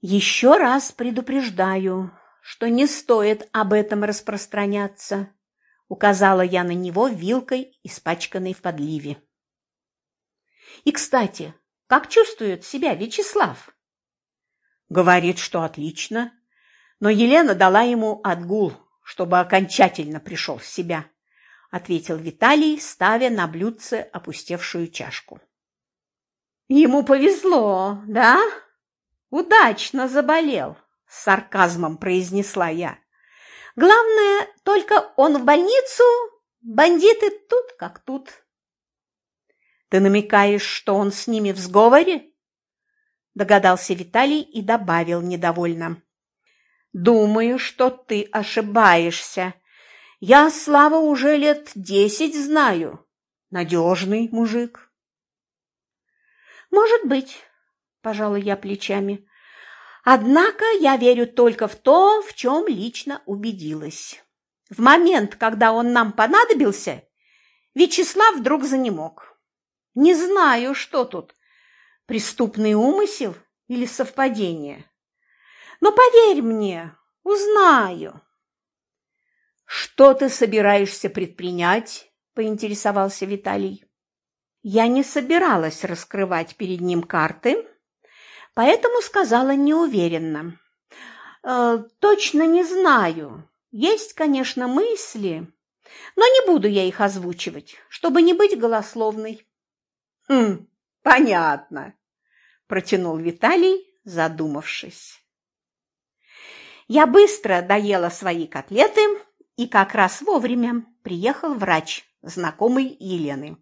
«Еще раз предупреждаю, что не стоит об этом распространяться», указала я на него вилкой, испачканной в подливе. «И, кстати, как чувствует себя Вячеслав?» «Говорит, что отлично, но Елена дала ему отгул, чтобы окончательно пришел в себя» ответил Виталий, ставя на блюдце опустевшую чашку. Ему повезло, да? Удачно заболел, с сарказмом произнесла я. Главное, только он в больницу, бандиты тут как тут. Ты намекаешь, что он с ними в сговоре? Догадался Виталий и добавил недовольно. Думаю, что ты ошибаешься. Я Слава уже лет десять знаю. Надежный мужик. Может быть, пожала я плечами. Однако я верю только в то, в чем лично убедилась. В момент, когда он нам понадобился, Вячеслав вдруг занемог. Не знаю, что тут, преступный умысел или совпадение. Но поверь мне, узнаю. «Что ты собираешься предпринять?» – поинтересовался Виталий. Я не собиралась раскрывать перед ним карты, поэтому сказала неуверенно. «Э, «Точно не знаю. Есть, конечно, мысли, но не буду я их озвучивать, чтобы не быть голословной. Хм, понятно, протянул Виталий, задумавшись. Я быстро доела свои котлеты, и как раз вовремя приехал врач, знакомый Елены.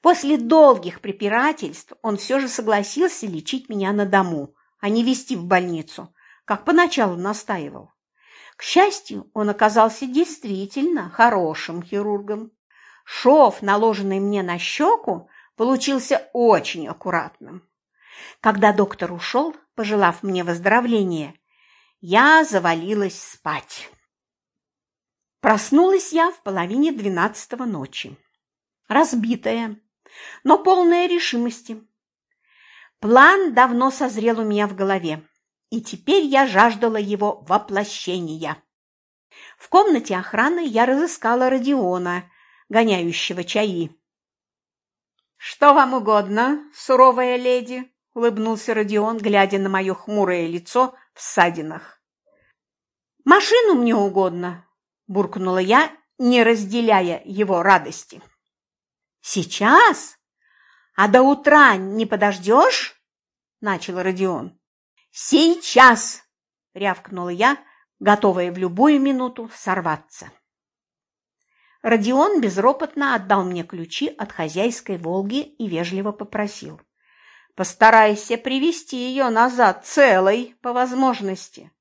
После долгих препирательств он все же согласился лечить меня на дому, а не везти в больницу, как поначалу настаивал. К счастью, он оказался действительно хорошим хирургом. Шов, наложенный мне на щеку, получился очень аккуратным. Когда доктор ушел, пожелав мне выздоровления, я завалилась спать. Проснулась я в половине двенадцатого ночи. Разбитая, но полная решимости. План давно созрел у меня в голове, и теперь я жаждала его воплощения. В комнате охраны я разыскала Родиона, гоняющего чаи. «Что вам угодно, суровая леди?» – улыбнулся Родион, глядя на мое хмурое лицо в ссадинах. «Машину мне угодно», – буркнула я, не разделяя его радости. «Сейчас? А до утра не подождешь?» – начал Родион. «Сейчас!» – рявкнула я, готовая в любую минуту сорваться. Родион безропотно отдал мне ключи от хозяйской «Волги» и вежливо попросил. «Постарайся привести ее назад целой, по возможности».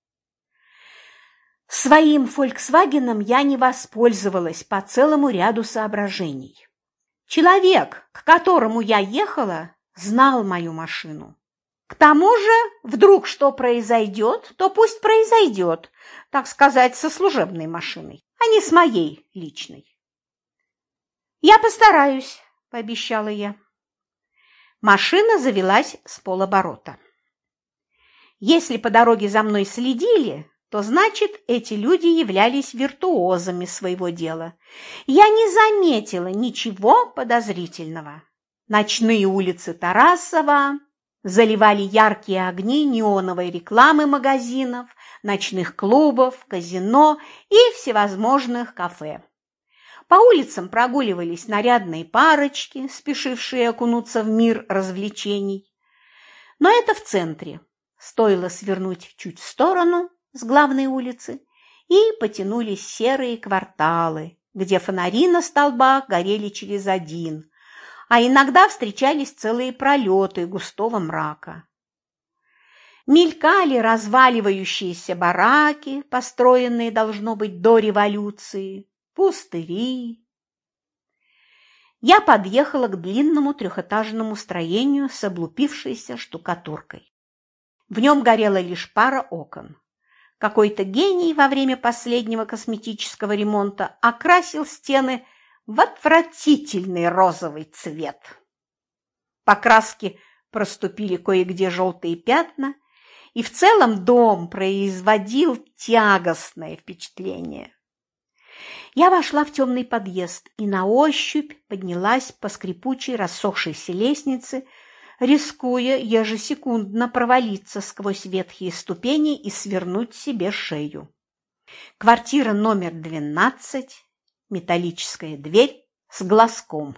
Своим «Фольксвагеном» я не воспользовалась по целому ряду соображений. Человек, к которому я ехала, знал мою машину. К тому же, вдруг что произойдет, то пусть произойдет, так сказать, со служебной машиной, а не с моей личной. «Я постараюсь», – пообещала я. Машина завелась с полоборота. Если по дороге за мной следили, то значит, эти люди являлись виртуозами своего дела. Я не заметила ничего подозрительного. Ночные улицы Тарасова заливали яркие огни неоновой рекламы магазинов, ночных клубов, казино и всевозможных кафе. По улицам прогуливались нарядные парочки, спешившие окунуться в мир развлечений. Но это в центре. Стоило свернуть чуть в сторону с главной улицы, и потянулись серые кварталы, где фонари на столбах горели через один, а иногда встречались целые пролеты густого мрака. Мелькали разваливающиеся бараки, построенные, должно быть, до революции, пустыри. Я подъехала к длинному трехэтажному строению с облупившейся штукатуркой. В нем горела лишь пара окон. Какой-то гений во время последнего косметического ремонта окрасил стены в отвратительный розовый цвет. По краске проступили кое-где желтые пятна, и в целом дом производил тягостное впечатление. Я вошла в темный подъезд и на ощупь поднялась по скрипучей рассохшейся лестнице, рискуя ежесекундно провалиться сквозь ветхие ступени и свернуть себе шею. Квартира номер 12, металлическая дверь с глазком.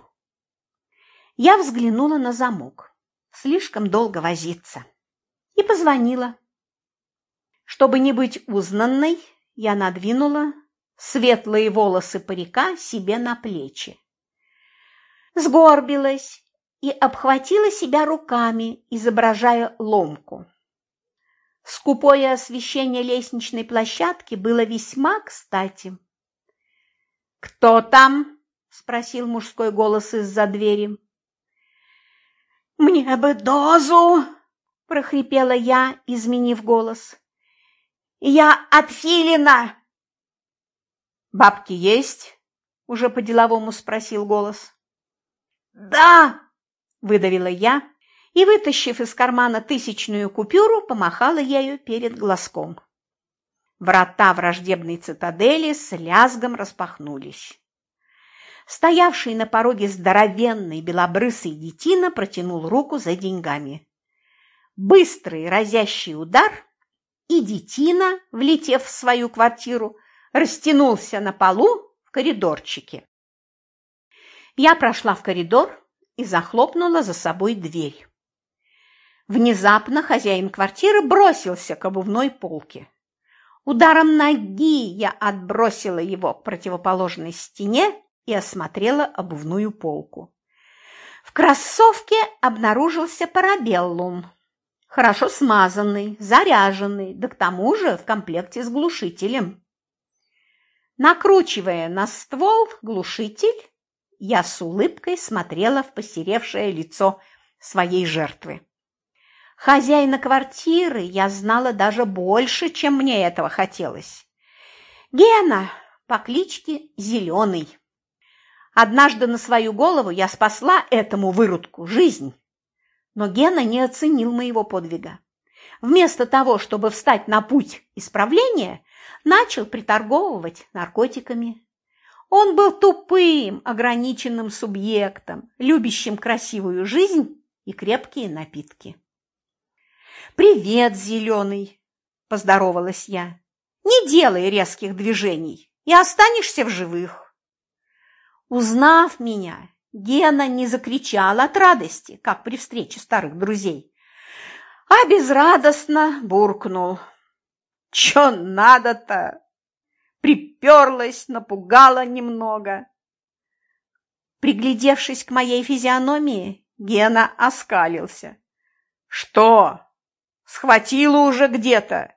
Я взглянула на замок. Слишком долго возиться. И позвонила. Чтобы не быть узнанной, я надвинула светлые волосы парика себе на плечи. Сгорбилась и обхватила себя руками, изображая ломку. Скупое освещение лестничной площадки было весьма кстати. «Кто там?» – спросил мужской голос из-за двери. «Мне бы дозу!» – прохрипела я, изменив голос. «Я от Филина!» «Бабки есть?» – уже по-деловому спросил голос. «Да!» – выдавила я и, вытащив из кармана тысячную купюру, помахала ею перед глазком. Врата враждебной цитадели с лязгом распахнулись. Стоявший на пороге здоровенный белобрысый детина протянул руку за деньгами. Быстрый разящий удар, и детина, влетев в свою квартиру, растянулся на полу в коридорчике. Я прошла в коридор и захлопнула за собой дверь. Внезапно хозяин квартиры бросился к обувной полке. Ударом ноги я отбросила его к противоположной стене и осмотрела обувную полку. В кроссовке обнаружился парабеллум, хорошо смазанный, заряженный, да к тому же в комплекте с глушителем. Накручивая на ствол глушитель, я с улыбкой смотрела в посеревшее лицо своей жертвы. Хозяина квартиры я знала даже больше, чем мне этого хотелось. Гена по кличке Зеленый. Однажды на свою голову я спасла этому выродку жизнь. Но Гена не оценил моего подвига. Вместо того, чтобы встать на путь исправления, начал приторговывать наркотиками. Он был тупым, ограниченным субъектом, любящим красивую жизнь и крепкие напитки. «Привет, зеленый!» – поздоровалась я. «Не делай резких движений и останешься в живых». Узнав меня, Гена не закричал от радости, как при встрече старых друзей, а безрадостно буркнул. «Чё надо-то?» Приперлась, напугала немного. Приглядевшись к моей физиономии, Гена оскалился. «Что? Схватила уже где-то?»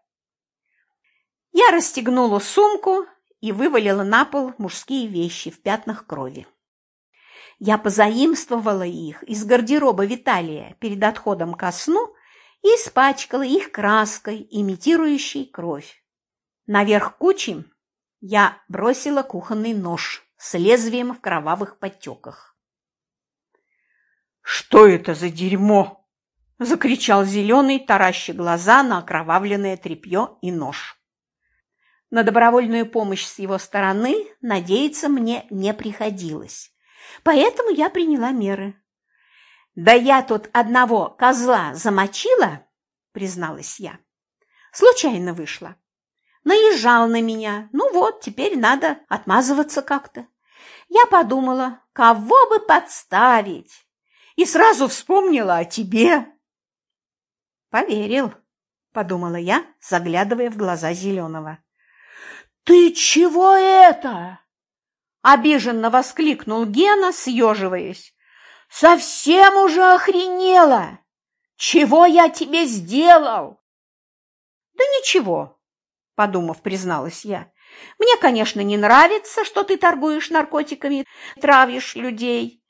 Я расстегнула сумку и вывалила на пол мужские вещи в пятнах крови. Я позаимствовала их из гардероба Виталия перед отходом ко сну и испачкала их краской, имитирующей кровь. Наверх кучи я бросила кухонный нож с лезвием в кровавых подтеках. «Что это за дерьмо?» – закричал зеленый, тараща глаза на окровавленное тряпье и нож. На добровольную помощь с его стороны надеяться мне не приходилось, поэтому я приняла меры. «Да я тут одного козла замочила», – призналась я. «Случайно вышло. Наезжал на меня. Ну вот, теперь надо отмазываться как-то. Я подумала, кого бы подставить, и сразу вспомнила о тебе». «Поверил», – подумала я, заглядывая в глаза Зеленого. «Ты чего это?» – обиженно воскликнул Гена, съеживаясь. «Совсем уже охренела! Чего я тебе сделал?» «Да ничего», – подумав, призналась я. «Мне, конечно, не нравится, что ты торгуешь наркотиками, травишь людей,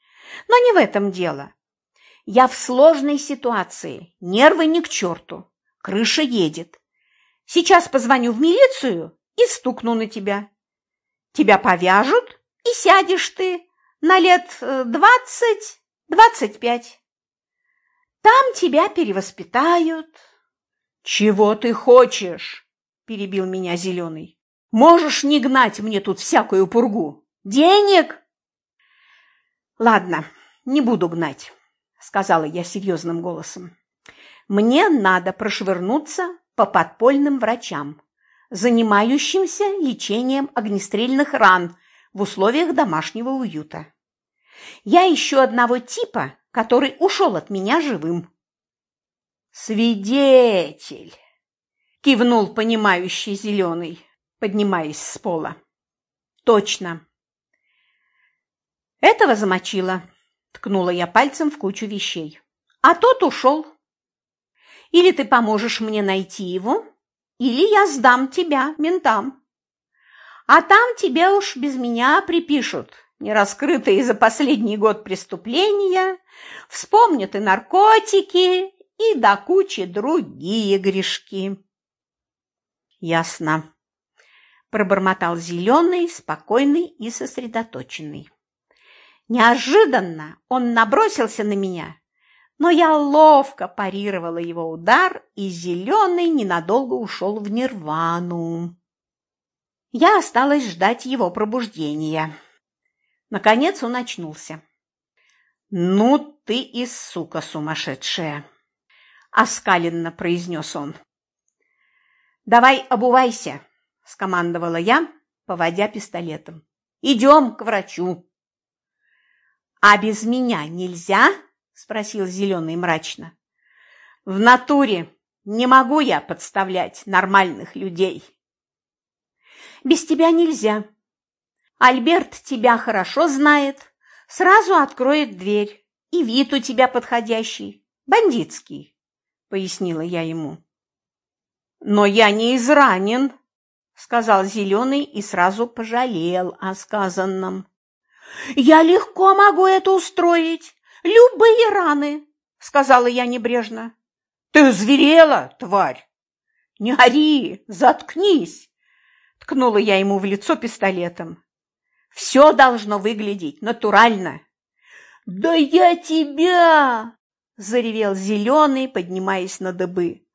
но не в этом дело. Я в сложной ситуации, нервы ни к черту, крыша едет. Сейчас позвоню в милицию и стукну на тебя. Тебя повяжут, и сядешь ты на лет э, двадцать-двадцать пять. Там тебя перевоспитают. Чего ты хочешь? Перебил меня зеленый. Можешь не гнать мне тут всякую пургу. Денег? Ладно, не буду гнать сказала я серьезным голосом. Мне надо прошвырнуться по подпольным врачам, занимающимся лечением огнестрельных ран в условиях домашнего уюта. Я ищу одного типа, который ушел от меня живым. «Свидетель!» – кивнул понимающий зеленый, поднимаясь с пола. «Точно!» Этого замочила, Ткнула я пальцем в кучу вещей. А тот ушел. Или ты поможешь мне найти его, или я сдам тебя ментам. А там тебе уж без меня припишут нераскрытые за последний год преступления, вспомнят и наркотики, и до кучи другие грешки. Ясно, пробормотал зеленый, спокойный и сосредоточенный. Неожиданно он набросился на меня, но я ловко парировала его удар, и зеленый ненадолго ушел в нирвану. Я осталась ждать его пробуждения. Наконец он очнулся. «Ну ты и сука сумасшедшая!» – оскаленно произнес он. «Давай обувайся!» – скомандовала я, поводя пистолетом. «Идем к врачу». «А без меня нельзя?» – спросил Зеленый мрачно. «В натуре не могу я подставлять нормальных людей». «Без тебя нельзя. Альберт тебя хорошо знает, сразу откроет дверь, и вид у тебя подходящий, бандитский», – пояснила я ему. «Но я не изранен», – сказал Зеленый и сразу пожалел о сказанном. «Я легко могу это устроить, любые раны», – сказала я небрежно. «Ты зверела, тварь!» «Не ори, заткнись!» – ткнула я ему в лицо пистолетом. «Все должно выглядеть натурально». «Да я тебя!» – заревел Зеленый, поднимаясь на дыбы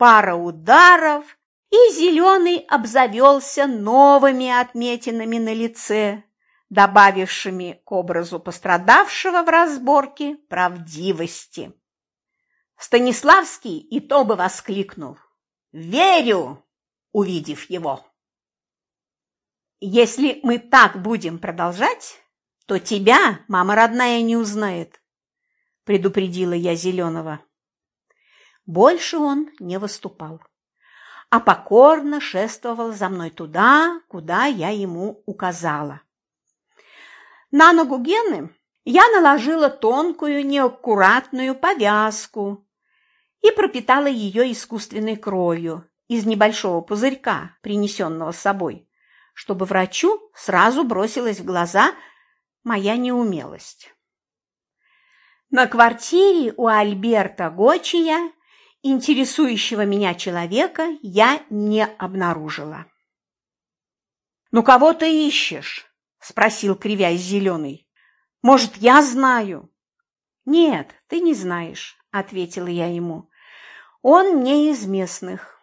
пара ударов, и Зеленый обзавелся новыми отметинами на лице, добавившими к образу пострадавшего в разборке правдивости. Станиславский и то бы воскликнул «Верю!», увидев его. «Если мы так будем продолжать, то тебя мама родная не узнает», предупредила я Зеленого. Больше он не выступал, а покорно шествовал за мной туда, куда я ему указала. На ногу Гены я наложила тонкую неаккуратную повязку и пропитала ее искусственной кровью из небольшого пузырька, принесенного с собой, чтобы врачу сразу бросилась в глаза моя неумелость. На квартире у Альберта Гочия интересующего меня человека я не обнаружила. «Ну, кого ты ищешь?» – спросил, кривясь зеленый. «Может, я знаю?» «Нет, ты не знаешь», – ответила я ему. «Он не из местных».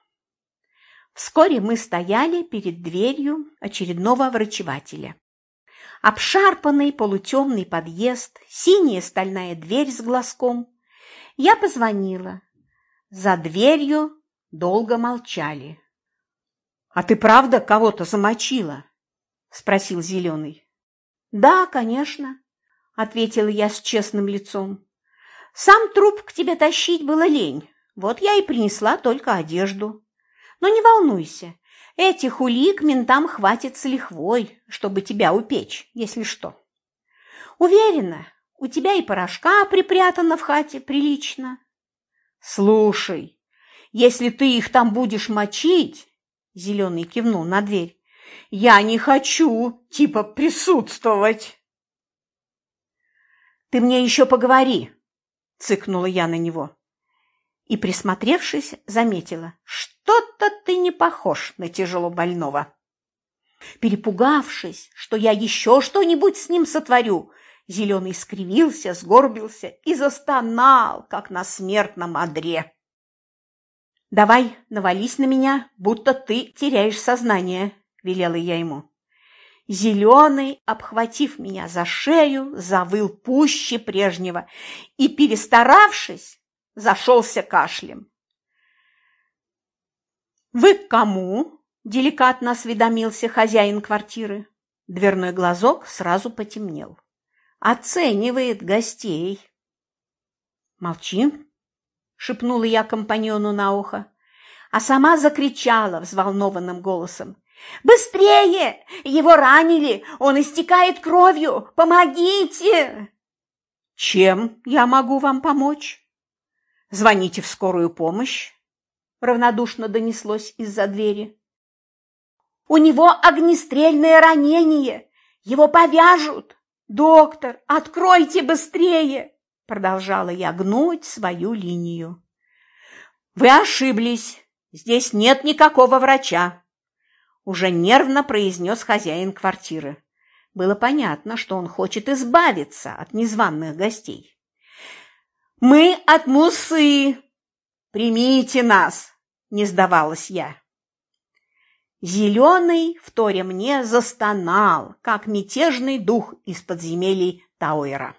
Вскоре мы стояли перед дверью очередного врачевателя. Обшарпанный полутемный подъезд, синяя стальная дверь с глазком. Я позвонила. За дверью долго молчали. «А ты правда кого-то замочила?» – спросил Зеленый. «Да, конечно», – ответила я с честным лицом. «Сам труп к тебе тащить было лень, вот я и принесла только одежду. Но не волнуйся, этих улик ментам хватит с лихвой, чтобы тебя упечь, если что. Уверена, у тебя и порошка припрятано в хате прилично». «Слушай, если ты их там будешь мочить...» Зеленый кивнул на дверь. «Я не хочу, типа, присутствовать!» «Ты мне еще поговори!» – цыкнула я на него. И, присмотревшись, заметила, что-то ты не похож на тяжело больного. Перепугавшись, что я еще что-нибудь с ним сотворю, Зеленый скривился, сгорбился и застонал, как на смертном одре. «Давай, навались на меня, будто ты теряешь сознание», – велела я ему. Зеленый, обхватив меня за шею, завыл пуще прежнего и, перестаравшись, зашелся кашлем. «Вы к кому?» – деликатно осведомился хозяин квартиры. Дверной глазок сразу потемнел оценивает гостей. Молчи, шепнула я компаньону на ухо, а сама закричала взволнованным голосом. «Быстрее! Его ранили! Он истекает кровью! Помогите!» «Чем я могу вам помочь?» «Звоните в скорую помощь», – равнодушно донеслось из-за двери. «У него огнестрельное ранение! Его повяжут!» «Доктор, откройте быстрее!» Продолжала я гнуть свою линию. «Вы ошиблись. Здесь нет никакого врача», уже нервно произнес хозяин квартиры. Было понятно, что он хочет избавиться от незваных гостей. «Мы от Мусы! Примите нас!» – не сдавалась я. Зеленый, вторя мне, застонал, как мятежный дух из подземелий Тауэра.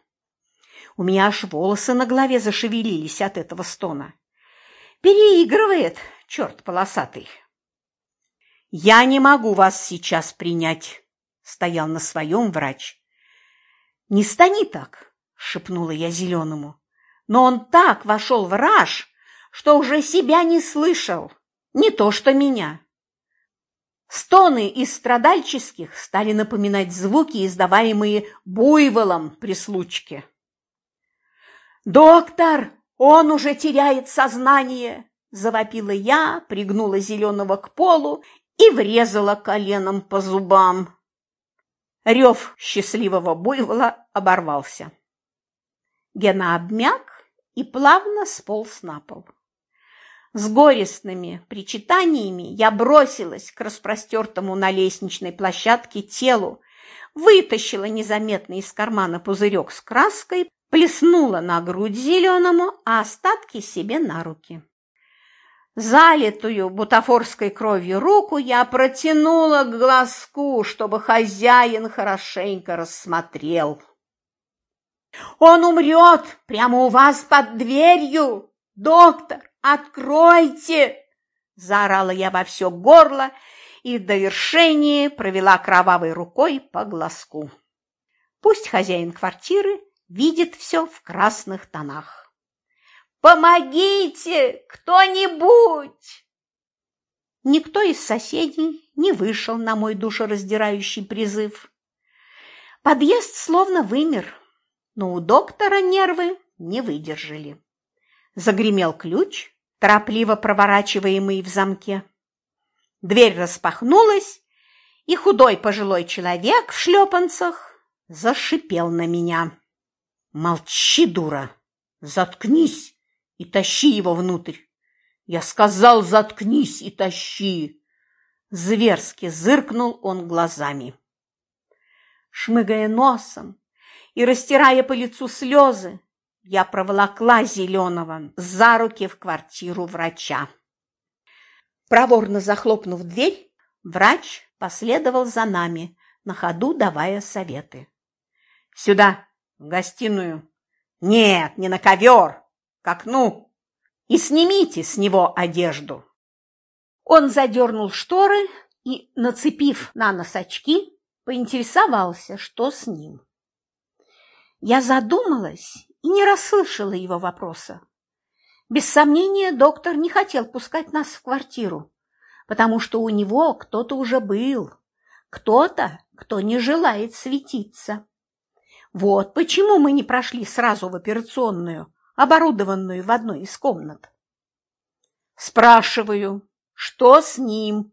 У меня аж волосы на голове зашевелились от этого стона. Переигрывает, черт полосатый. «Я не могу вас сейчас принять», – стоял на своем врач. «Не стани так», – шепнула я Зеленому. Но он так вошел в раж, что уже себя не слышал, не то что меня. Стоны из страдальческих стали напоминать звуки, издаваемые буйволом при случке. «Доктор, он уже теряет сознание!» – завопила я, пригнула зеленого к полу и врезала коленом по зубам. Рев счастливого буйвола оборвался. Гена обмяк и плавно сполз на пол. С горестными причитаниями я бросилась к распростертому на лестничной площадке телу, вытащила незаметно из кармана пузырек с краской, плеснула на грудь зеленому, а остатки себе на руки. Залитую бутафорской кровью руку я протянула к глазку, чтобы хозяин хорошенько рассмотрел. «Он умрет прямо у вас под дверью! Доктор, откройте!» Заорала я во все горло и в довершении провела кровавой рукой по глазку. Пусть хозяин квартиры видит все в красных тонах. Помогите, кто-нибудь!» Никто из соседей не вышел на мой душераздирающий призыв. Подъезд словно вымер, но у доктора нервы не выдержали. Загремел ключ, торопливо проворачиваемый в замке. Дверь распахнулась, и худой пожилой человек в шлепанцах зашипел на меня. «Молчи, дура! Заткнись!» и тащи его внутрь. Я сказал, заткнись и тащи. Зверски зыркнул он глазами. Шмыгая носом и растирая по лицу слезы, я проволокла Зеленого за руки в квартиру врача. Проворно захлопнув дверь, врач последовал за нами, на ходу давая советы. «Сюда, в гостиную!» «Нет, не на ковер! к окну и снимите с него одежду. Он задернул шторы и, нацепив на нос очки, поинтересовался, что с ним. Я задумалась и не расслышала его вопроса. Без сомнения, доктор не хотел пускать нас в квартиру, потому что у него кто-то уже был, кто-то, кто не желает светиться. Вот почему мы не прошли сразу в операционную, оборудованную в одной из комнат. Спрашиваю, что с ним?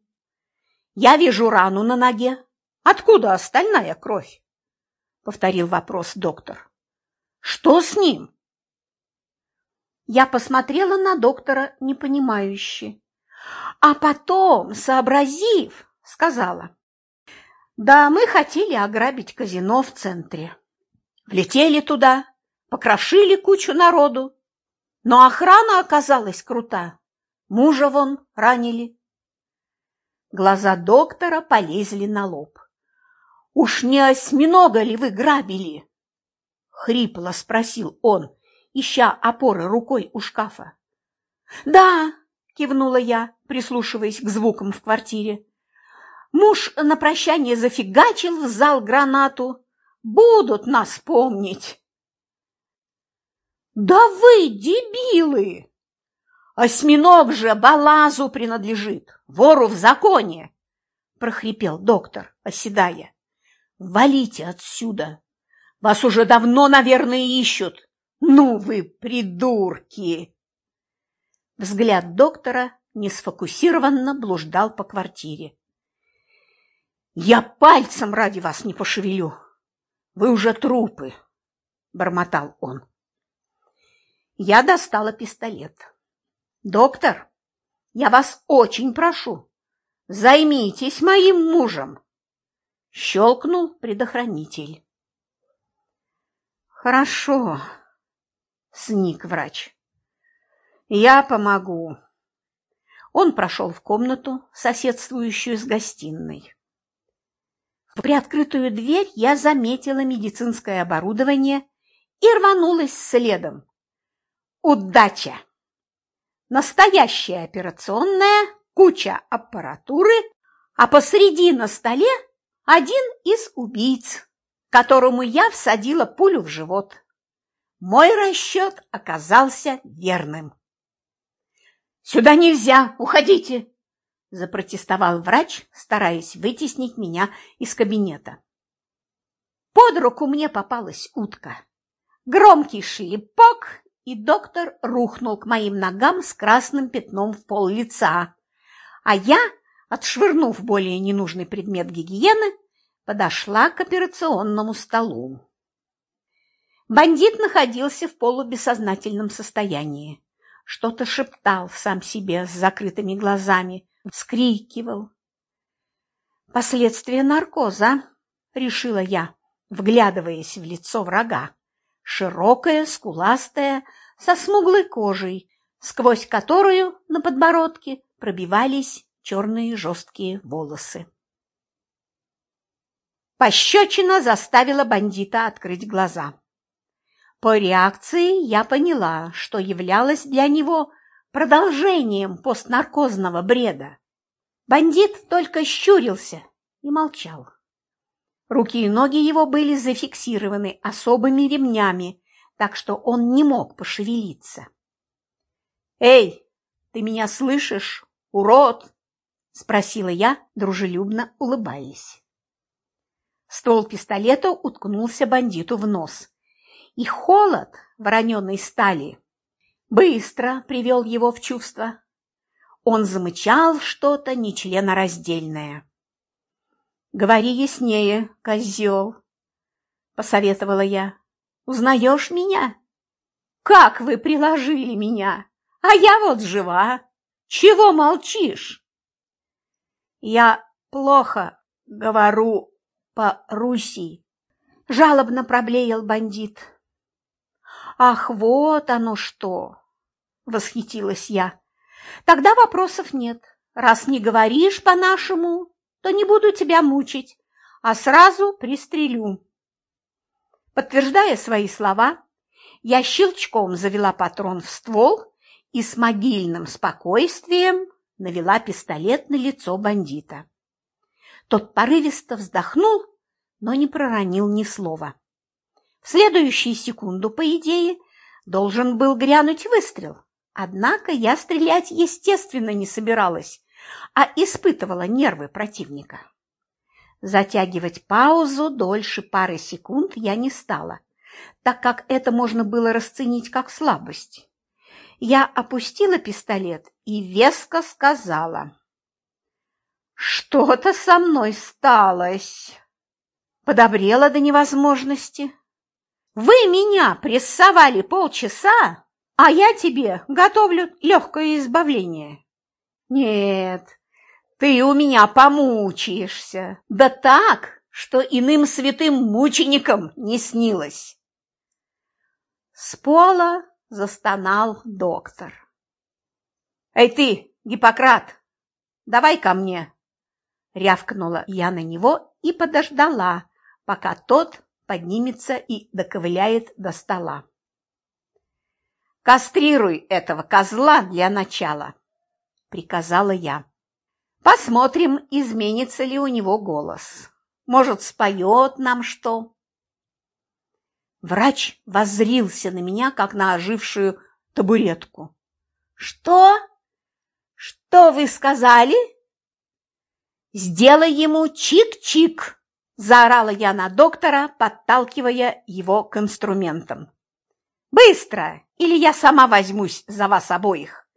Я вижу рану на ноге. Откуда остальная кровь? Повторил вопрос доктор. Что с ним? Я посмотрела на доктора непонимающе, а потом, сообразив, сказала. Да, мы хотели ограбить казино в центре. Влетели туда, покрошили кучу народу. Но охрана оказалась крута. Мужа вон ранили. Глаза доктора полезли на лоб. «Уж не осьминога ли вы грабили?» Хрипло спросил он, ища опоры рукой у шкафа. «Да!» – кивнула я, прислушиваясь к звукам в квартире. Муж на прощание зафигачил в зал гранату. Будут нас помнить. «Да вы дебилы! Осьминог же Балазу принадлежит, вору в законе!» – прохрипел доктор, оседая. «Валите отсюда! Вас уже давно, наверное, ищут! Ну вы придурки!» Взгляд доктора несфокусированно блуждал по квартире. «Я пальцем ради вас не пошевелю! Вы уже трупы!» – бормотал он. Я достала пистолет. «Доктор, я вас очень прошу, займитесь моим мужем!» Щелкнул предохранитель. «Хорошо», — сник врач. «Я помогу». Он прошел в комнату, соседствующую с гостиной. В приоткрытую дверь я заметила медицинское оборудование и рванулась следом. Удача! Настоящая операционная, куча аппаратуры, а посреди на столе один из убийц, которому я всадила пулю в живот. Мой расчет оказался верным. «Сюда нельзя! Уходите!» – запротестовал врач, стараясь вытеснить меня из кабинета. Под руку мне попалась утка. Громкий шлепок, и доктор рухнул к моим ногам с красным пятном в пол лица, а я, отшвырнув более ненужный предмет гигиены, подошла к операционному столу. Бандит находился в полубессознательном состоянии что-то шептал сам себе с закрытыми глазами, вскрикивал. Последствия наркоза, решила я, вглядываясь в лицо врага. Широкая, скуластая, со смуглой кожей, сквозь которую на подбородке пробивались черные жесткие волосы. Пощечина заставила бандита открыть глаза. По реакции я поняла, что являлась для него продолжением постнаркозного бреда. Бандит только щурился и молчал. Руки и ноги его были зафиксированы особыми ремнями, так что он не мог пошевелиться. «Эй, ты меня слышишь, урод?» – спросила я, дружелюбно улыбаясь. Ствол пистолета уткнулся бандиту в нос, и холод вороненой стали быстро привел его в чувство. Он замычал что-то нечленораздельное. «Говори яснее, козел», — посоветовала я. «Узнаешь меня? Как вы приложили меня? А я вот жива. Чего молчишь?» «Я плохо говорю по-руси», — жалобно проблеял бандит. «Ах, вот оно что!» – восхитилась я. «Тогда вопросов нет. Раз не говоришь по-нашему, то не буду тебя мучить, а сразу пристрелю». Подтверждая свои слова, я щелчком завела патрон в ствол и с могильным спокойствием навела пистолет на лицо бандита. Тот порывисто вздохнул, но не проронил ни слова. В следующую секунду, по идее, должен был грянуть выстрел. Однако я стрелять, естественно, не собиралась, а испытывала нервы противника. Затягивать паузу дольше пары секунд я не стала, так как это можно было расценить как слабость. Я опустила пистолет и веско сказала. «Что-то со мной сталось!» Подобрела до невозможности. Вы меня прессовали полчаса, а я тебе готовлю легкое избавление. Нет, ты у меня помучаешься, да так, что иным святым мученикам не снилось. С пола застонал доктор. «Эй ты, Гиппократ, давай ко мне!» Рявкнула я на него и подождала, пока тот поднимется и доковыляет до стола. «Кастрируй этого козла для начала», — приказала я. «Посмотрим, изменится ли у него голос. Может, споет нам что?» Врач воззрился на меня, как на ожившую табуретку. «Что? Что вы сказали?» «Сделай ему чик-чик!» Заорала я на доктора, подталкивая его к инструментам. «Быстро, или я сама возьмусь за вас обоих.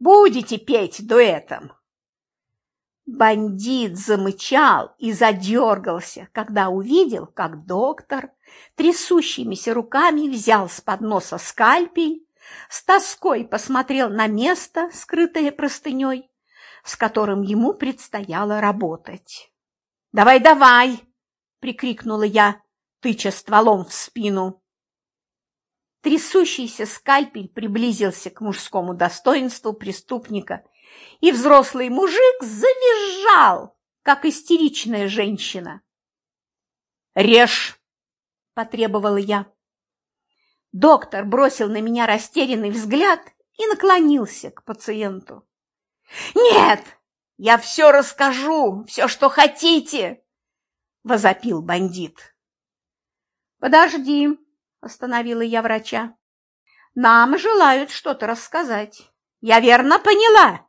Будете петь дуэтом!» Бандит замычал и задергался, когда увидел, как доктор трясущимися руками взял с подноса скальпель, с тоской посмотрел на место, скрытое простыней, с которым ему предстояло работать. «Давай, давай!» прикрикнула я, тыча стволом в спину. Трясущийся скальпель приблизился к мужскому достоинству преступника, и взрослый мужик завизжал, как истеричная женщина. «Режь!» – потребовала я. Доктор бросил на меня растерянный взгляд и наклонился к пациенту. «Нет, Я все расскажу, все, что хотите!» – возопил бандит. «Подожди», – остановила я врача. «Нам желают что-то рассказать. Я верно поняла?»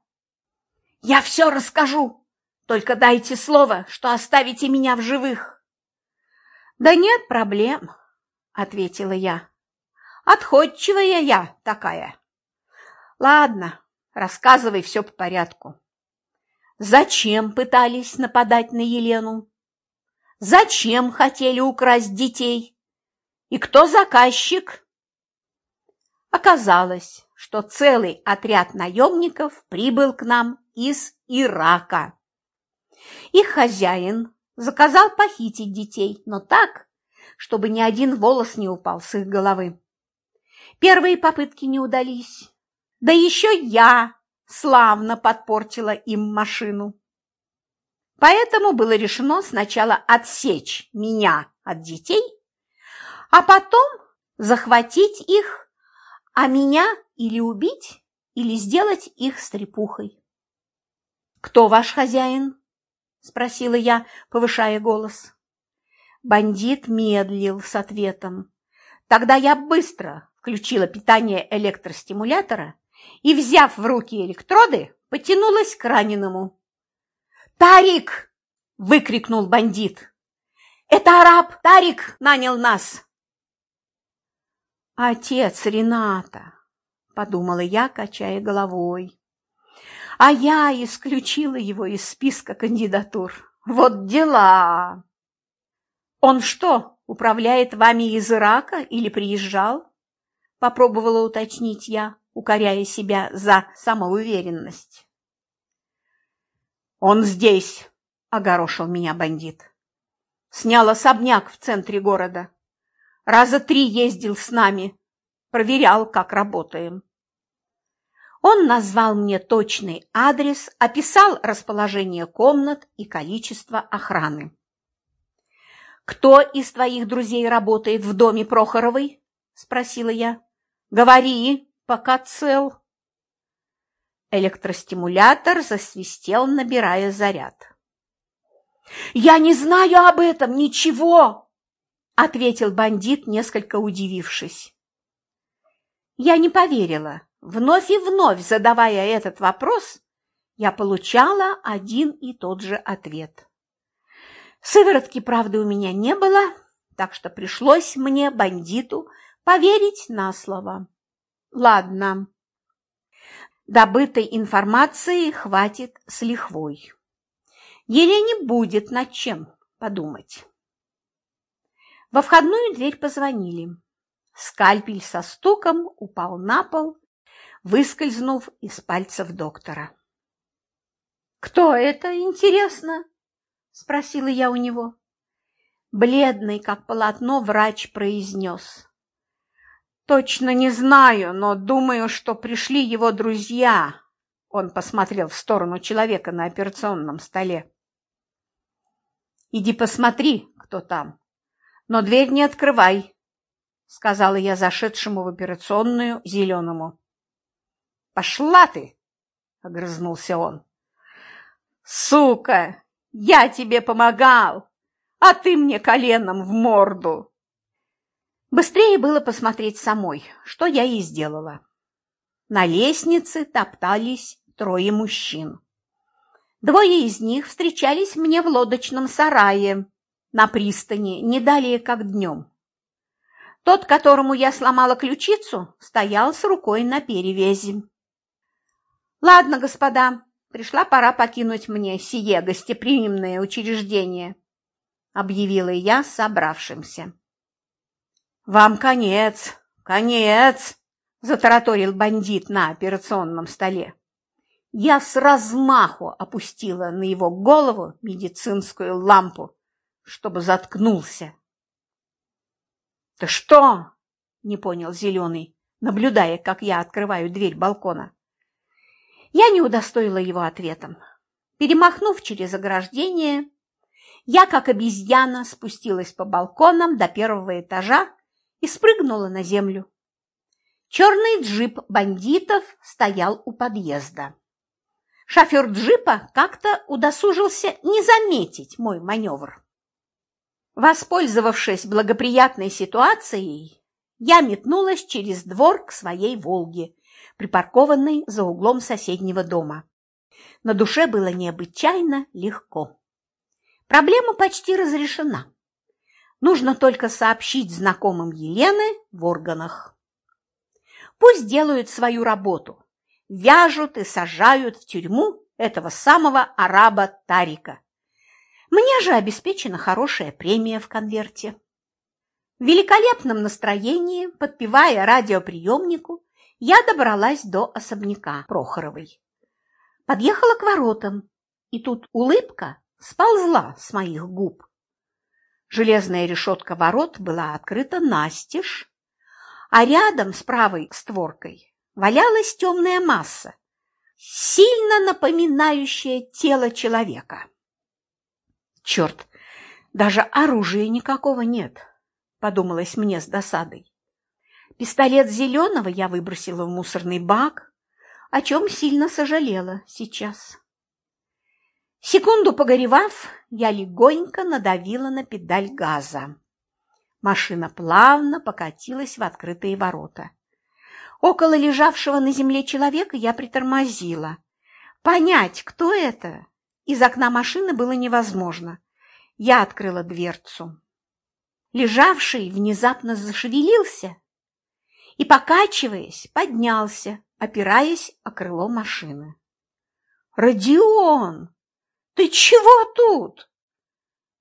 «Я все расскажу, только дайте слово, что оставите меня в живых». «Да нет проблем», – ответила я. «Отходчивая я такая». «Ладно, рассказывай все по порядку». Зачем пытались нападать на Елену? Зачем хотели украсть детей? И кто заказчик? Оказалось, что целый отряд наемников прибыл к нам из Ирака. Их хозяин заказал похитить детей, но так, чтобы ни один волос не упал с их головы. Первые попытки не удались. Да еще я славно подпортила им машину. Поэтому было решено сначала отсечь меня от детей, а потом захватить их, а меня или убить, или сделать их стрепухой. «Кто ваш хозяин?» – спросила я, повышая голос. Бандит медлил с ответом. Тогда я быстро включила питание электростимулятора и, взяв в руки электроды, потянулась к раненому. «Тарик!» – выкрикнул бандит. «Это араб! Тарик нанял нас!» «Отец Рената!» – подумала я, качая головой. «А я исключила его из списка кандидатур. Вот дела!» «Он что, управляет вами из Ирака или приезжал?» – попробовала уточнить я укоряя себя за самоуверенность. «Он здесь!» – огорошил меня бандит. «Снял особняк в центре города. Раза три ездил с нами, проверял, как работаем». Он назвал мне точный адрес, описал расположение комнат и количество охраны. «Кто из твоих друзей работает в доме Прохоровой?» – спросила я. «Говори!» Пока цел. Электростимулятор засвистел, набирая заряд. «Я не знаю об этом ничего!» – ответил бандит, несколько удивившись. Я не поверила. Вновь и вновь задавая этот вопрос, я получала один и тот же ответ. Сыворотки, правда, у меня не было, так что пришлось мне, бандиту, поверить на слово. Ладно. Добытой информации хватит с лихвой. Елене будет над чем подумать. Во входную дверь позвонили. Скальпель со стуком упал на пол, выскользнув из пальцев доктора. «Кто это, интересно?» – спросила я у него. Бледный, как полотно, врач произнес. Точно не знаю, но думаю, что пришли его друзья. Он посмотрел в сторону человека на операционном столе. Иди посмотри, кто там. Но дверь не открывай, сказала я зашедшему в операционную зеленому. Пошла ты, огрызнулся он. Сука, я тебе помогал, а ты мне коленом в морду. Быстрее было посмотреть самой, что я и сделала. На лестнице топтались трое мужчин. Двое из них встречались мне в лодочном сарае на пристани, не далее как днем. Тот, которому я сломала ключицу, стоял с рукой на перевязи. «Ладно, господа, пришла пора покинуть мне сие гостеприимное учреждение», объявила я собравшимся. «Вам конец, конец!» – затараторил бандит на операционном столе. Я с размаху опустила на его голову медицинскую лампу, чтобы заткнулся. «Ты что?» – не понял Зеленый, наблюдая, как я открываю дверь балкона. Я не удостоила его ответом. Перемахнув через ограждение, я, как обезьяна, спустилась по балконам до первого этажа и спрыгнула на землю. Черный джип бандитов стоял у подъезда. Шофер джипа как-то удосужился не заметить мой маневр. Воспользовавшись благоприятной ситуацией, я метнулась через двор к своей «Волге», припаркованной за углом соседнего дома. На душе было необычайно легко. Проблема почти разрешена. Нужно только сообщить знакомым Елены в органах. Пусть делают свою работу, вяжут и сажают в тюрьму этого самого араба Тарика. Мне же обеспечена хорошая премия в конверте. В великолепном настроении, подпевая радиоприемнику, я добралась до особняка Прохоровой. Подъехала к воротам, и тут улыбка сползла с моих губ. Железная решетка ворот была открыта настежь, а рядом с правой створкой валялась темная масса, сильно напоминающая тело человека. Черт, даже оружия никакого нет, подумалось мне с досадой. Пистолет зеленого я выбросила в мусорный бак, о чем сильно сожалела сейчас. Секунду погоревав, я легонько надавила на педаль газа. Машина плавно покатилась в открытые ворота. Около лежавшего на земле человека я притормозила. Понять, кто это, из окна машины было невозможно. Я открыла дверцу. Лежавший внезапно зашевелился и, покачиваясь, поднялся, опираясь о крыло машины. «Родион!» «Ты чего тут?»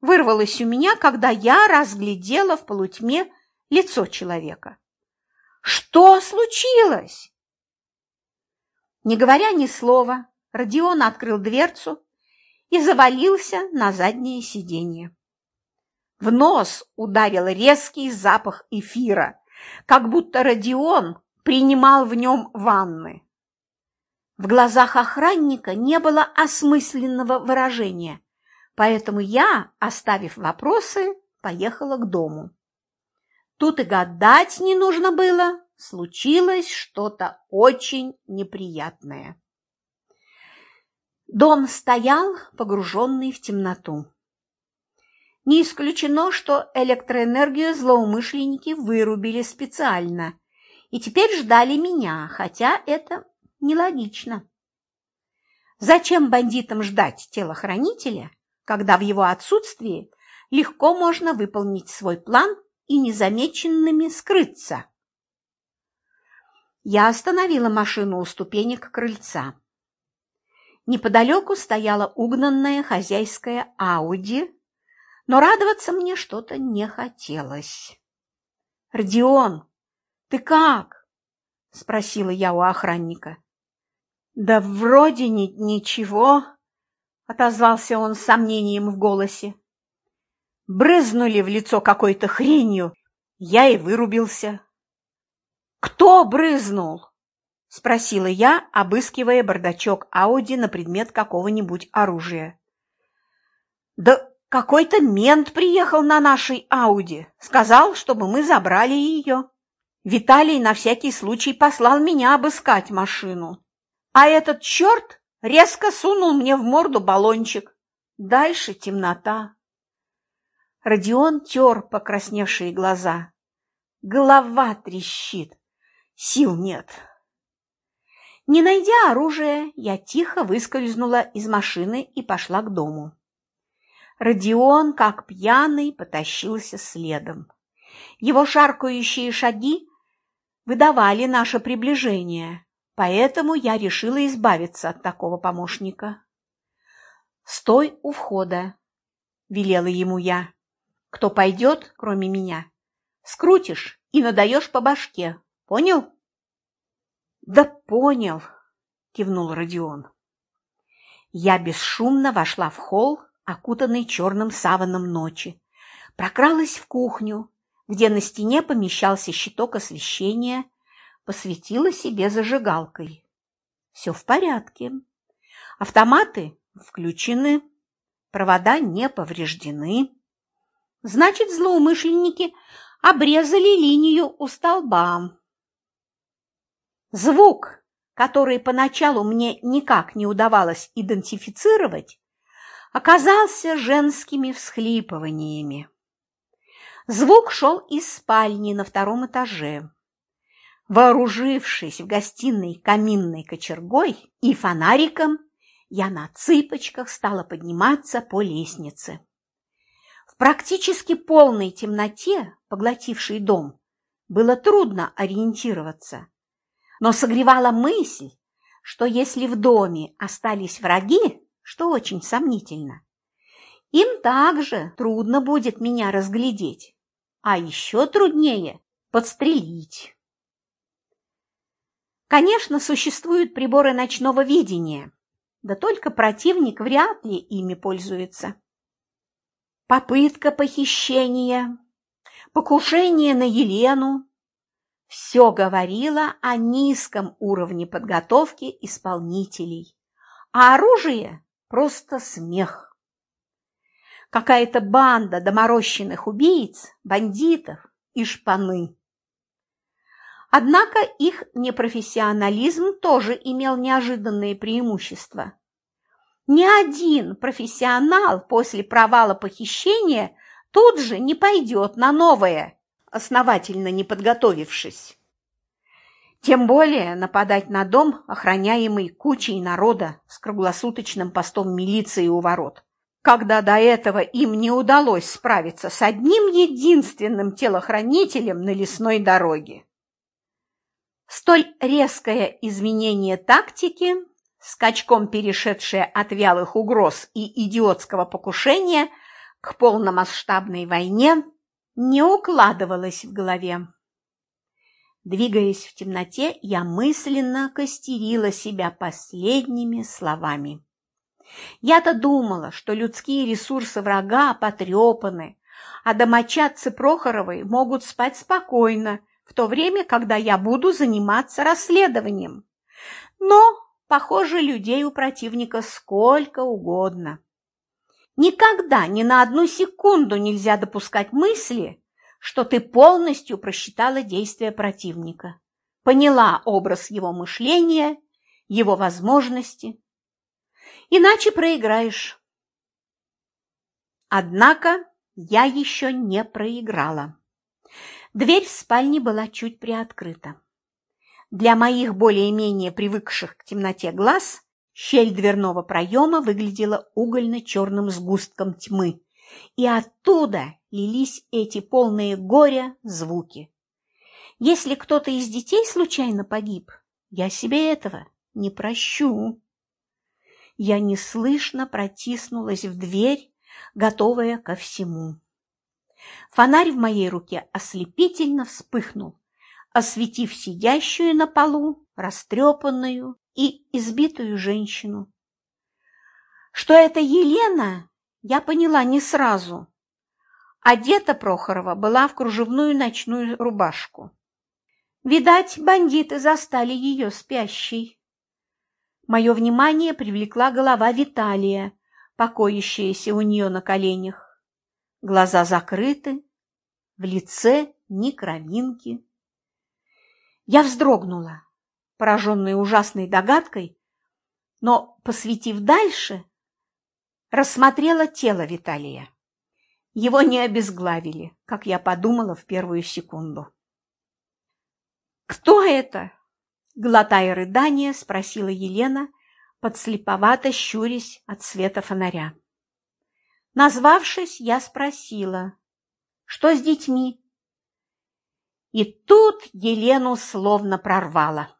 Вырвалось у меня, когда я разглядела в полутьме лицо человека. «Что случилось?» Не говоря ни слова, Родион открыл дверцу и завалился на заднее сиденье. В нос ударил резкий запах эфира, как будто Родион принимал в нем ванны. В глазах охранника не было осмысленного выражения, поэтому я, оставив вопросы, поехала к дому. Тут и гадать не нужно было, случилось что-то очень неприятное. Дом стоял, погруженный в темноту. Не исключено, что электроэнергию злоумышленники вырубили специально и теперь ждали меня, хотя это нелогично. Зачем бандитам ждать телохранителя, когда в его отсутствии легко можно выполнить свой план и незамеченными скрыться? Я остановила машину у ступенек крыльца. Неподалеку стояла угнанная хозяйская Ауди, но радоваться мне что-то не хотелось. «Родион, ты как?» – спросила я у охранника. «Да вроде ни ничего», — отозвался он с сомнением в голосе. «Брызнули в лицо какой-то хренью, я и вырубился». «Кто брызнул?» — спросила я, обыскивая бардачок Ауди на предмет какого-нибудь оружия. «Да какой-то мент приехал на нашей Ауди, сказал, чтобы мы забрали ее. Виталий на всякий случай послал меня обыскать машину а этот черт резко сунул мне в морду баллончик. Дальше темнота. Родион тер покрасневшие глаза. Голова трещит, сил нет. Не найдя оружия, я тихо выскользнула из машины и пошла к дому. Родион, как пьяный, потащился следом. Его шаркающие шаги выдавали наше приближение. Поэтому я решила избавиться от такого помощника. «Стой у входа», – велела ему я. «Кто пойдет, кроме меня, скрутишь и надаешь по башке. Понял?» «Да понял», – кивнул Родион. Я бесшумно вошла в холл, окутанный черным саваном ночи, прокралась в кухню, где на стене помещался щиток освещения посветила себе зажигалкой. Все в порядке. Автоматы включены, провода не повреждены. Значит, злоумышленники обрезали линию у столба. Звук, который поначалу мне никак не удавалось идентифицировать, оказался женскими всхлипываниями. Звук шел из спальни на втором этаже. Вооружившись в гостиной каминной кочергой и фонариком, я на цыпочках стала подниматься по лестнице. В практически полной темноте, поглотившей дом, было трудно ориентироваться, но согревала мысль, что если в доме остались враги, что очень сомнительно, им также трудно будет меня разглядеть, а еще труднее подстрелить. Конечно, существуют приборы ночного видения, да только противник вряд ли ими пользуется. Попытка похищения, покушение на Елену – все говорило о низком уровне подготовки исполнителей, а оружие – просто смех. Какая-то банда доморощенных убийц, бандитов и шпаны. Однако их непрофессионализм тоже имел неожиданные преимущества. Ни один профессионал после провала похищения тут же не пойдет на новое, основательно не подготовившись. Тем более нападать на дом, охраняемый кучей народа с круглосуточным постом милиции у ворот, когда до этого им не удалось справиться с одним единственным телохранителем на лесной дороге. Столь резкое изменение тактики, скачком перешедшее от вялых угроз и идиотского покушения – к полномасштабной войне не укладывалось в голове. Двигаясь в темноте, я мысленно костерила себя последними словами. Я-то думала, что людские ресурсы врага потрепаны, а домочадцы Прохоровой могут спать спокойно, в то время, когда я буду заниматься расследованием. Но, похоже, людей у противника сколько угодно. Никогда ни на одну секунду нельзя допускать мысли, что ты полностью просчитала действия противника, поняла образ его мышления, его возможности. Иначе проиграешь. Однако я еще не проиграла. Дверь в спальне была чуть приоткрыта. Для моих более-менее привыкших к темноте глаз Щель дверного проема выглядела угольно-черным сгустком тьмы, и оттуда лились эти полные горя звуки. Если кто-то из детей случайно погиб, я себе этого не прощу. Я неслышно протиснулась в дверь, готовая ко всему. Фонарь в моей руке ослепительно вспыхнул, осветив сидящую на полу, растрепанную и избитую женщину. Что это Елена, я поняла не сразу. Одета Прохорова была в кружевную ночную рубашку. Видать, бандиты застали ее спящей. Мое внимание привлекла голова Виталия, покоящаяся у нее на коленях. Глаза закрыты, в лице ни кровинки. Я вздрогнула пораженная ужасной догадкой, но, посветив дальше, рассмотрела тело Виталия. Его не обезглавили, как я подумала в первую секунду. «Кто это?» – глотая рыдание, спросила Елена, подслеповато щурясь от света фонаря. Назвавшись, я спросила, что с детьми? И тут Елену словно прорвало.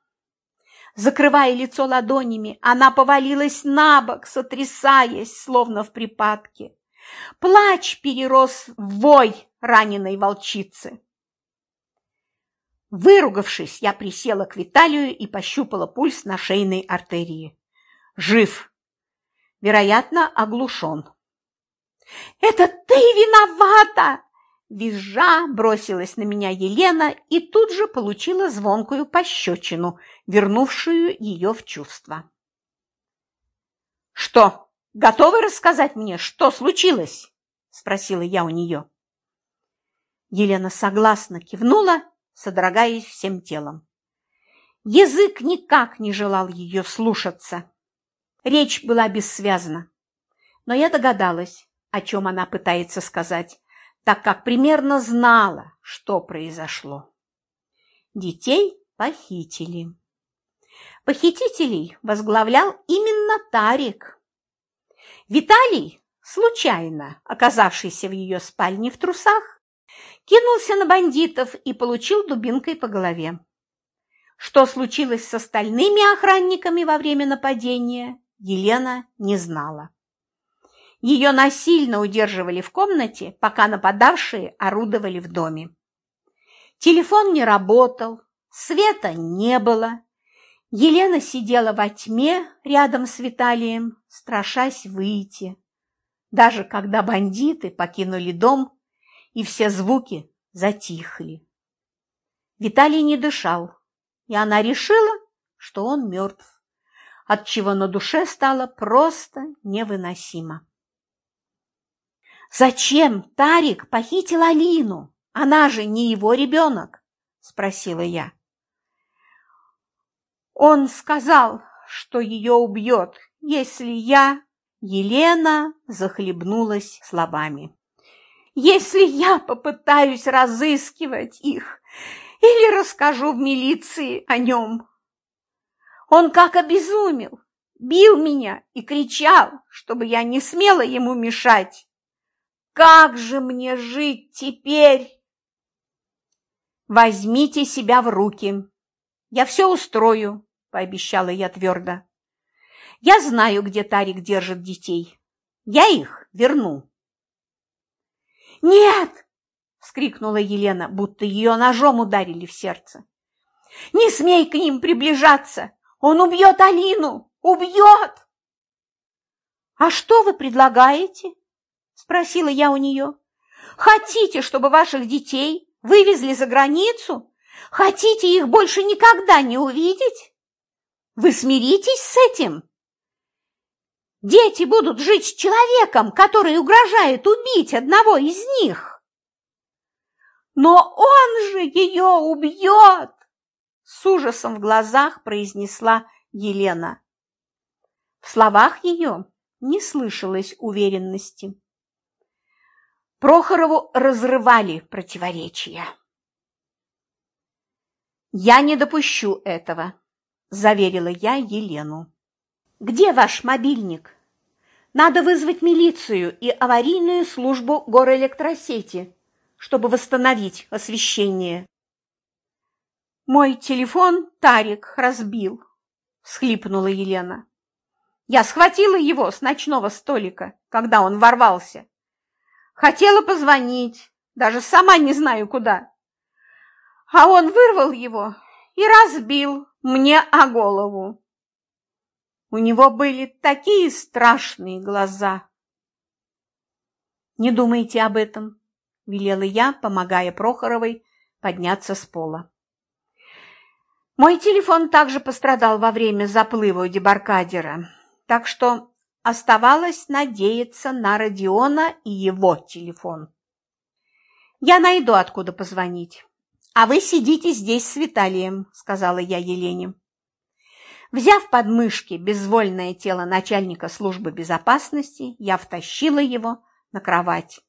Закрывая лицо ладонями, она повалилась на бок, сотрясаясь, словно в припадке. Плач перерос в вой раненой волчицы. Выругавшись, я присела к Виталию и пощупала пульс на шейной артерии. Жив. Вероятно, оглушен. «Это ты виновата!» Визжа бросилась на меня Елена и тут же получила звонкую пощечину, вернувшую ее в чувство. «Что, готовы рассказать мне, что случилось?» – спросила я у нее. Елена согласно кивнула, содрогаясь всем телом. Язык никак не желал ее слушаться. Речь была бессвязна. Но я догадалась, о чем она пытается сказать, так как примерно знала, что произошло. Детей похитили. Похитителей возглавлял именно Тарик. Виталий, случайно оказавшийся в ее спальне в трусах, кинулся на бандитов и получил дубинкой по голове. Что случилось с остальными охранниками во время нападения, Елена не знала. Ее насильно удерживали в комнате, пока нападавшие орудовали в доме. Телефон не работал, света не было. Елена сидела во тьме рядом с Виталием, страшась выйти. Даже когда бандиты покинули дом, и все звуки затихли. Виталий не дышал, и она решила, что он мертв, отчего на душе стало просто невыносимо. «Зачем Тарик похитил Алину? Она же не его ребенок!» – спросила я. Он сказал, что ее убьет, если я... Елена захлебнулась словами. Если я попытаюсь разыскивать их или расскажу в милиции о нем. Он как обезумел, бил меня и кричал, чтобы я не смела ему мешать. Как же мне жить теперь? Возьмите себя в руки. Я все устрою, пообещала я твердо. Я знаю, где Тарик держит детей. Я их верну. Нет! вскрикнула Елена, будто ее ножом ударили в сердце. Не смей к ним приближаться! Он убьет Алину! Убьет! А что вы предлагаете? Спросила я у нее. Хотите, чтобы ваших детей вывезли за границу? Хотите их больше никогда не увидеть? Вы смиритесь с этим? Дети будут жить с человеком, который угрожает убить одного из них. Но он же ее убьет! С ужасом в глазах произнесла Елена. В словах ее не слышалось уверенности. Прохорову разрывали противоречия. «Я не допущу этого», – заверила я Елену. «Где ваш мобильник? Надо вызвать милицию и аварийную службу горэлектросети, чтобы восстановить освещение». «Мой телефон Тарик разбил», – всхлипнула Елена. «Я схватила его с ночного столика, когда он ворвался. Хотела позвонить, даже сама не знаю куда. А он вырвал его и разбил мне о голову. У него были такие страшные глаза. «Не думайте об этом», – велела я, помогая Прохоровой подняться с пола. Мой телефон также пострадал во время заплыва у дебаркадера, так что Оставалось надеяться на Родиона и его телефон. «Я найду, откуда позвонить. А вы сидите здесь с Виталием», – сказала я Елене. Взяв под мышки безвольное тело начальника службы безопасности, я втащила его на кровать,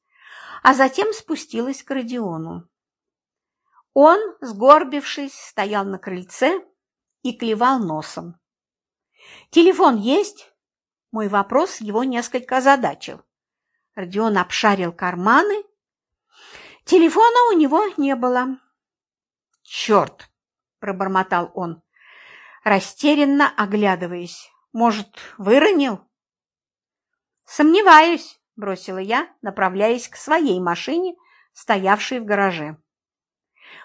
а затем спустилась к Родиону. Он, сгорбившись, стоял на крыльце и клевал носом. «Телефон есть?» Мой вопрос его несколько озадачил. Родион обшарил карманы. Телефона у него не было. «Черт!» – пробормотал он, растерянно оглядываясь. «Может, выронил?» «Сомневаюсь», – бросила я, направляясь к своей машине, стоявшей в гараже.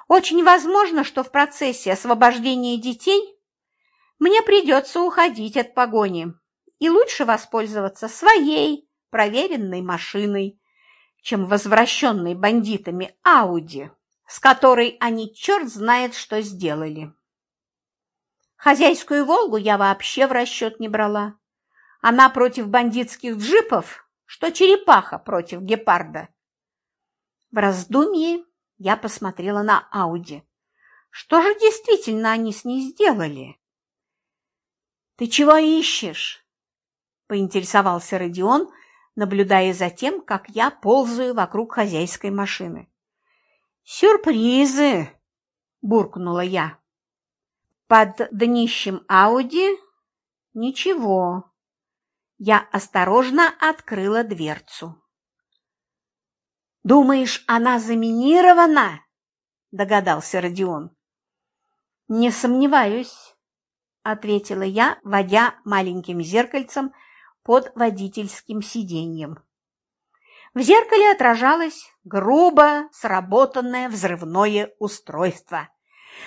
«Очень возможно, что в процессе освобождения детей мне придется уходить от погони и лучше воспользоваться своей проверенной машиной, чем возвращенной бандитами Ауди, с которой они черт знает что сделали. Хозяйскую «Волгу» я вообще в расчет не брала. Она против бандитских джипов, что черепаха против гепарда. В раздумье я посмотрела на Ауди. Что же действительно они с ней сделали? «Ты чего ищешь?» – поинтересовался Родион, наблюдая за тем, как я ползаю вокруг хозяйской машины. «Сюрпризы!» – буркнула я. Под днищем Ауди ничего. Я осторожно открыла дверцу. «Думаешь, она заминирована?» – догадался Родион. «Не сомневаюсь», – ответила я, водя маленьким зеркальцем под водительским сиденьем. В зеркале отражалось грубо сработанное взрывное устройство,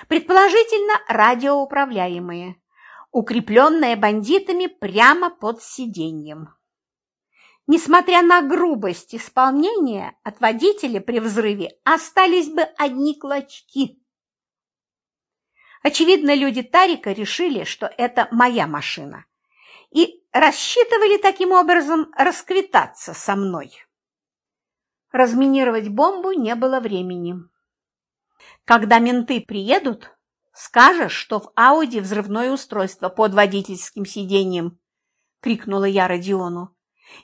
предположительно радиоуправляемое, укрепленное бандитами прямо под сиденьем. Несмотря на грубость исполнения, от водителя при взрыве остались бы одни клочки. Очевидно, люди Тарика решили, что это моя машина, и рассчитывали таким образом расквитаться со мной. Разминировать бомбу не было времени. Когда менты приедут, скажешь, что в Ауди взрывное устройство под водительским сиденьем, крикнула я Родиону.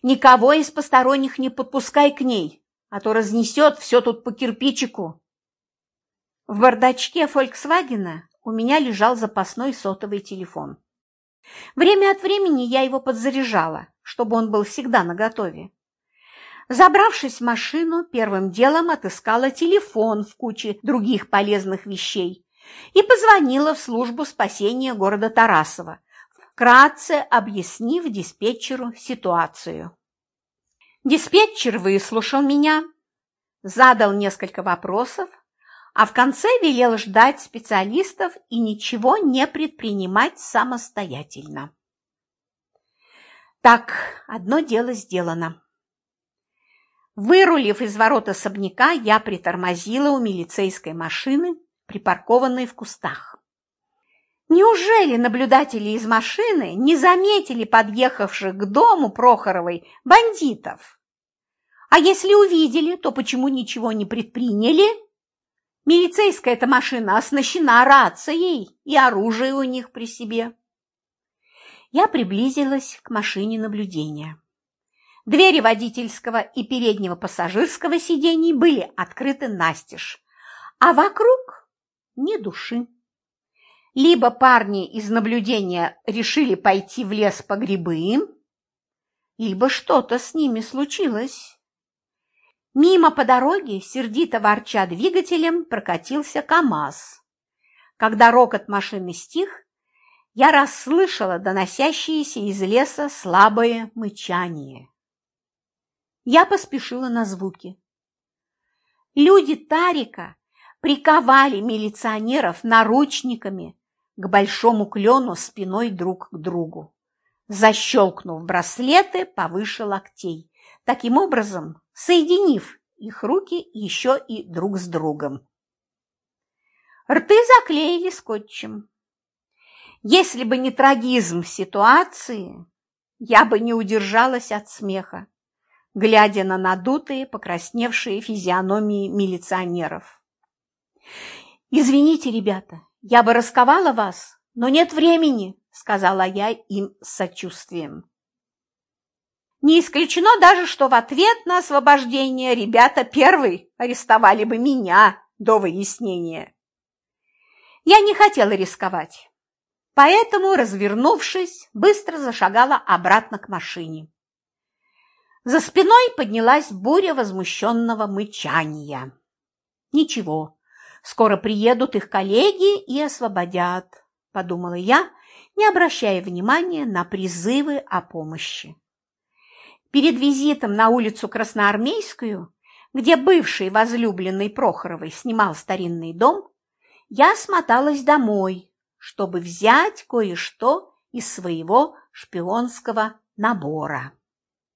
Никого из посторонних не подпускай к ней, а то разнесет все тут по кирпичику. В бардачке «Фольксвагена» у меня лежал запасной сотовый телефон. Время от времени я его подзаряжала, чтобы он был всегда наготове. Забравшись в машину, первым делом отыскала телефон в куче других полезных вещей и позвонила в службу спасения города Тарасова, вкратце объяснив диспетчеру ситуацию. Диспетчер выслушал меня, задал несколько вопросов, а в конце велел ждать специалистов и ничего не предпринимать самостоятельно. Так, одно дело сделано. Вырулив из ворот особняка, я притормозила у милицейской машины, припаркованной в кустах. Неужели наблюдатели из машины не заметили подъехавших к дому Прохоровой бандитов? А если увидели, то почему ничего не предприняли? Милицейская эта машина оснащена рацией, и оружие у них при себе. Я приблизилась к машине наблюдения. Двери водительского и переднего пассажирского сидений были открыты настежь, а вокруг ни души. Либо парни из наблюдения решили пойти в лес по грибы, либо что-то с ними случилось. Мимо по дороге, сердито ворча двигателем, прокатился КамАЗ. Когда рокот машины стих, я расслышала доносящееся из леса слабое мычание. Я поспешила на звуки. Люди Тарика приковали милиционеров наручниками к большому клену спиной друг к другу, защелкнув браслеты повыше локтей, таким образом соединив их руки еще и друг с другом. Рты заклеили скотчем. Если бы не трагизм ситуации, я бы не удержалась от смеха глядя на надутые, покрасневшие физиономии милиционеров. «Извините, ребята, я бы расковала вас, но нет времени», — сказала я им с сочувствием. Не исключено даже, что в ответ на освобождение ребята первый арестовали бы меня до выяснения. Я не хотела рисковать, поэтому, развернувшись, быстро зашагала обратно к машине. За спиной поднялась буря возмущенного мычания. Ничего, скоро приедут их коллеги и освободят, подумала я, не обращая внимания на призывы о помощи. Перед визитом на улицу Красноармейскую, где бывший возлюбленный Прохоровой снимал старинный дом, я смоталась домой, чтобы взять кое-что из своего шпионского набора.